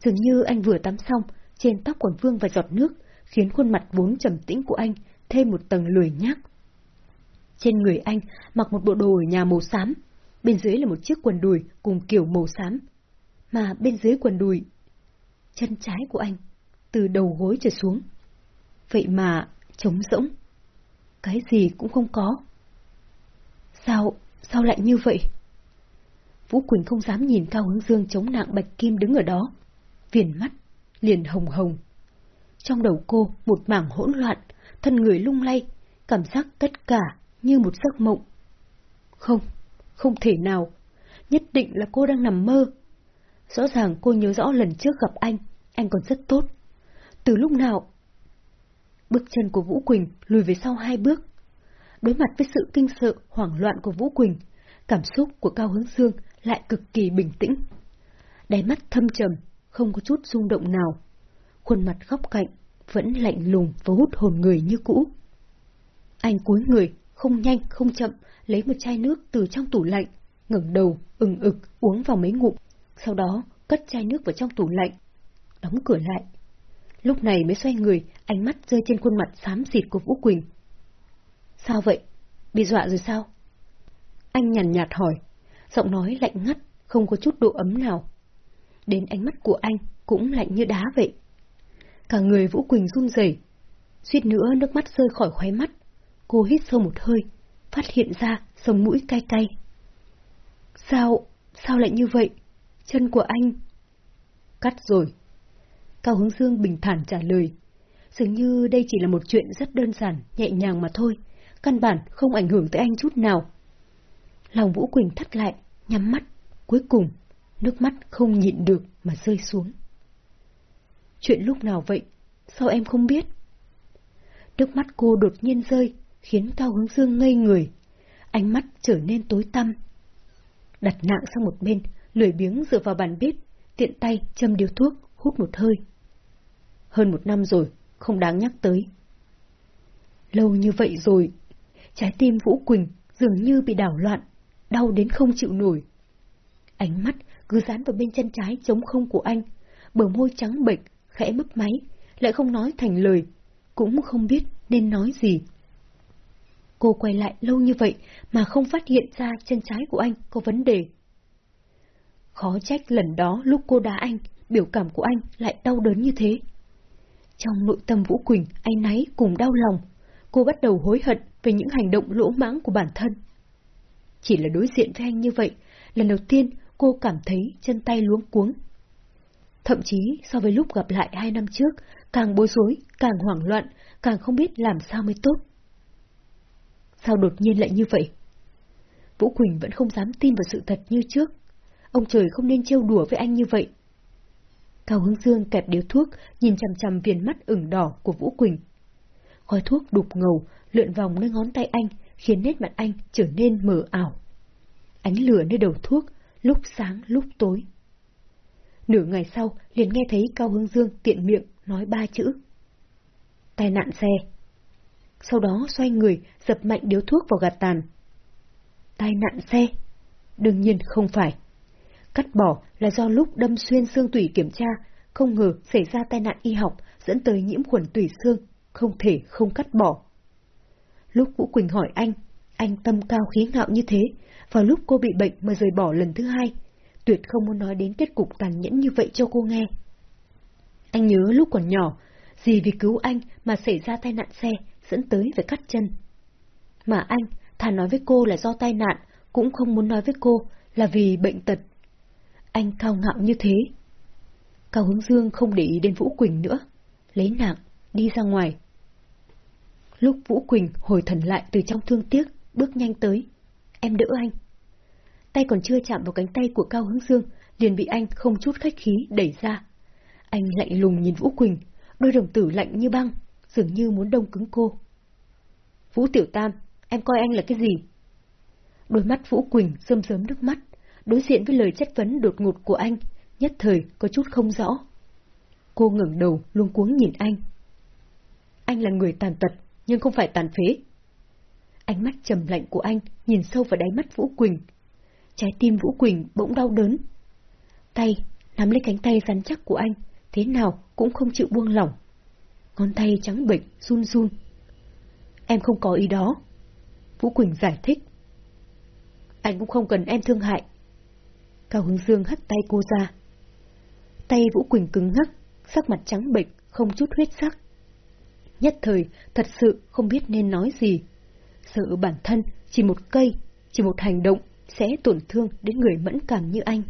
Dường như anh vừa tắm xong, trên tóc còn vương vài giọt nước, khiến khuôn mặt vốn trầm tĩnh của anh thêm một tầng lười nhác. Trên người anh mặc một bộ đồ ở nhà màu xám, bên dưới là một chiếc quần đùi cùng kiểu màu xám. Mà bên dưới quần đùi, chân trái của anh, từ đầu gối trở xuống. Vậy mà, trống rỗng. Cái gì cũng không có. Sao, sao lại như vậy? Vũ Quỳnh không dám nhìn Cao Hướng Dương chống nạng bạch kim đứng ở đó. Viền mắt, liền hồng hồng. Trong đầu cô một mảng hỗn loạn, thân người lung lay, cảm giác tất cả như một giấc mộng. Không, không thể nào. Nhất định là cô đang nằm mơ. Rõ ràng cô nhớ rõ lần trước gặp anh, anh còn rất tốt. Từ lúc nào? Bước chân của Vũ Quỳnh lùi về sau hai bước. Đối mặt với sự kinh sợ, hoảng loạn của Vũ Quỳnh, cảm xúc của Cao Hướng Dương lại cực kỳ bình tĩnh. Đáy mắt thâm trầm, không có chút rung động nào. Khuôn mặt góc cạnh, vẫn lạnh lùng và hút hồn người như cũ. Anh cúi người, không nhanh không chậm, lấy một chai nước từ trong tủ lạnh, ngẩng đầu, ừng ực uống vào mấy ngụm, sau đó cất chai nước vào trong tủ lạnh, đóng cửa lại. Lúc này mới xoay người, ánh mắt rơi trên khuôn mặt xám xịt của Vũ Quỳnh. Sao vậy? Bị dọa rồi sao? Anh nhàn nhạt hỏi, giọng nói lạnh ngắt, không có chút độ ấm nào. Đến ánh mắt của anh cũng lạnh như đá vậy. Cả người Vũ Quỳnh run rẩy, suýt nữa nước mắt rơi khỏi khóe mắt. Cô hít sâu một hơi, phát hiện ra sống mũi cay cay. Sao, sao lại như vậy? Chân của anh... Cắt rồi. Cao Hướng Dương bình thản trả lời. Dường như đây chỉ là một chuyện rất đơn giản, nhẹ nhàng mà thôi, căn bản không ảnh hưởng tới anh chút nào. Lòng Vũ Quỳnh thắt lại, nhắm mắt, cuối cùng, nước mắt không nhịn được mà rơi xuống. Chuyện lúc nào vậy? Sao em không biết? Nước mắt cô đột nhiên rơi, khiến Cao Hướng Dương ngây người. Ánh mắt trở nên tối tăm. đặt nạng sang một bên, lười biếng dựa vào bàn bếp, tiện tay châm điếu thuốc, hút một hơi. Hơn một năm rồi, không đáng nhắc tới. Lâu như vậy rồi, trái tim Vũ Quỳnh dường như bị đảo loạn, đau đến không chịu nổi. Ánh mắt cứ dán vào bên chân trái trống không của anh, bờ môi trắng bệch, khẽ mấp máy, lại không nói thành lời, cũng không biết nên nói gì. Cô quay lại lâu như vậy mà không phát hiện ra chân trái của anh có vấn đề. Khó trách lần đó lúc cô đá anh, biểu cảm của anh lại đau đớn như thế. Trong nội tâm Vũ Quỳnh, anh náy cùng đau lòng, cô bắt đầu hối hận về những hành động lỗ mãng của bản thân. Chỉ là đối diện với anh như vậy, lần đầu tiên cô cảm thấy chân tay luống cuống. Thậm chí so với lúc gặp lại hai năm trước, càng bối rối, càng hoảng loạn, càng không biết làm sao mới tốt. Sao đột nhiên lại như vậy? Vũ Quỳnh vẫn không dám tin vào sự thật như trước. Ông trời không nên trêu đùa với anh như vậy. Cao Hướng Dương kẹp điếu thuốc, nhìn chằm chằm viền mắt ửng đỏ của Vũ Quỳnh. Khói thuốc đục ngầu, lượn vòng nơi ngón tay anh, khiến nét mặt anh trở nên mờ ảo. Ánh lửa nơi đầu thuốc, lúc sáng lúc tối. Nửa ngày sau, liền nghe thấy Cao Hướng Dương tiện miệng nói ba chữ. Tai nạn xe. Sau đó xoay người, dập mạnh điếu thuốc vào gạt tàn. Tai nạn xe? Đương nhiên không phải. Cắt bỏ là do lúc đâm xuyên xương tủy kiểm tra, không ngờ xảy ra tai nạn y học dẫn tới nhiễm khuẩn tủy xương, không thể không cắt bỏ. Lúc Vũ Quỳnh hỏi anh, anh tâm cao khí ngạo như thế, vào lúc cô bị bệnh mà rời bỏ lần thứ hai, tuyệt không muốn nói đến kết cục tàn nhẫn như vậy cho cô nghe. Anh nhớ lúc còn nhỏ, gì vì cứu anh mà xảy ra tai nạn xe, dẫn tới phải cắt chân. Mà anh, thà nói với cô là do tai nạn, cũng không muốn nói với cô là vì bệnh tật. Anh cao ngạo như thế. Cao Hướng Dương không để ý đến Vũ Quỳnh nữa, lấy nạng, đi ra ngoài. Lúc Vũ Quỳnh hồi thần lại từ trong thương tiếc, bước nhanh tới. Em đỡ anh. Tay còn chưa chạm vào cánh tay của Cao Hướng Dương, liền bị anh không chút khách khí đẩy ra. Anh lạnh lùng nhìn Vũ Quỳnh, đôi đồng tử lạnh như băng, dường như muốn đông cứng cô. Vũ Tiểu Tam, em coi anh là cái gì? Đôi mắt Vũ Quỳnh rơm rớm nước mắt, đối diện với lời chất vấn đột ngột của anh, nhất thời có chút không rõ. Cô ngẩng đầu luôn cuống nhìn anh. Anh là người tàn tật, nhưng không phải tàn phế. Ánh mắt trầm lạnh của anh nhìn sâu vào đáy mắt Vũ Quỳnh. Trái tim Vũ Quỳnh bỗng đau đớn. Tay, nắm lấy cánh tay rắn chắc của anh, thế nào cũng không chịu buông lỏng. Ngón tay trắng bệch, run run. Em không có ý đó. Vũ Quỳnh giải thích. Anh cũng không cần em thương hại. Cao Hướng Dương hất tay cô ra. Tay Vũ Quỳnh cứng ngắc, sắc mặt trắng bệch, không chút huyết sắc. Nhất thời, thật sự không biết nên nói gì. Sợ bản thân, chỉ một cây, chỉ một hành động, sẽ tổn thương đến người mẫn cảm như anh.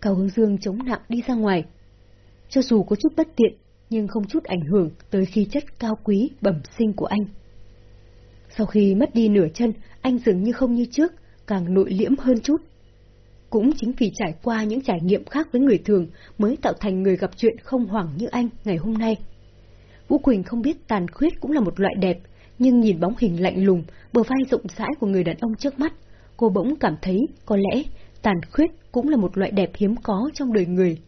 Cao Hướng Dương chống nặng đi ra ngoài. Cho dù có chút bất tiện, nhưng không chút ảnh hưởng tới khí chất cao quý, bẩm sinh của anh. Sau khi mất đi nửa chân, anh dường như không như trước, càng nội liễm hơn chút. Cũng chính vì trải qua những trải nghiệm khác với người thường mới tạo thành người gặp chuyện không hoảng như anh ngày hôm nay. Vũ Quỳnh không biết tàn khuyết cũng là một loại đẹp, nhưng nhìn bóng hình lạnh lùng, bờ vai rộng rãi của người đàn ông trước mắt, cô bỗng cảm thấy có lẽ tàn khuyết cũng là một loại đẹp hiếm có trong đời người.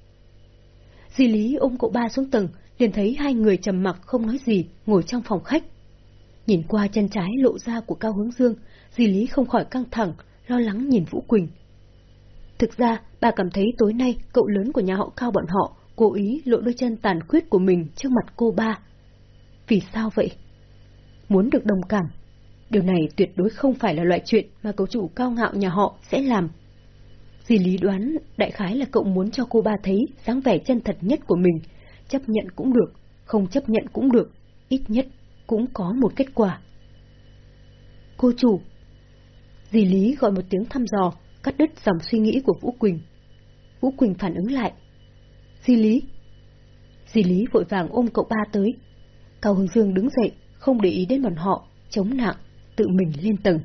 Di Lý ôm cậu ba xuống tầng, liền thấy hai người trầm mặc không nói gì, ngồi trong phòng khách. Nhìn qua chân trái lộ ra của Cao Hướng Dương, Di Lý không khỏi căng thẳng, lo lắng nhìn Vũ Quỳnh. Thực ra, bà cảm thấy tối nay cậu lớn của nhà họ Cao bọn họ cố ý lộ đôi chân tàn khuyết của mình trước mặt cô ba. Vì sao vậy? Muốn được đồng cảm. Điều này tuyệt đối không phải là loại chuyện mà cậu chủ cao ngạo nhà họ sẽ làm. Dì lý đoán đại khái là cậu muốn cho cô ba thấy dáng vẻ chân thật nhất của mình. Chấp nhận cũng được, không chấp nhận cũng được, ít nhất cũng có một kết quả. Cô chủ Dì lý gọi một tiếng thăm dò, cắt đứt dòng suy nghĩ của Vũ Quỳnh. Vũ Quỳnh phản ứng lại. Dì lý Dì lý vội vàng ôm cậu ba tới. Cao Hưng Dương đứng dậy, không để ý đến bọn họ, chống nặng, tự mình lên tầng.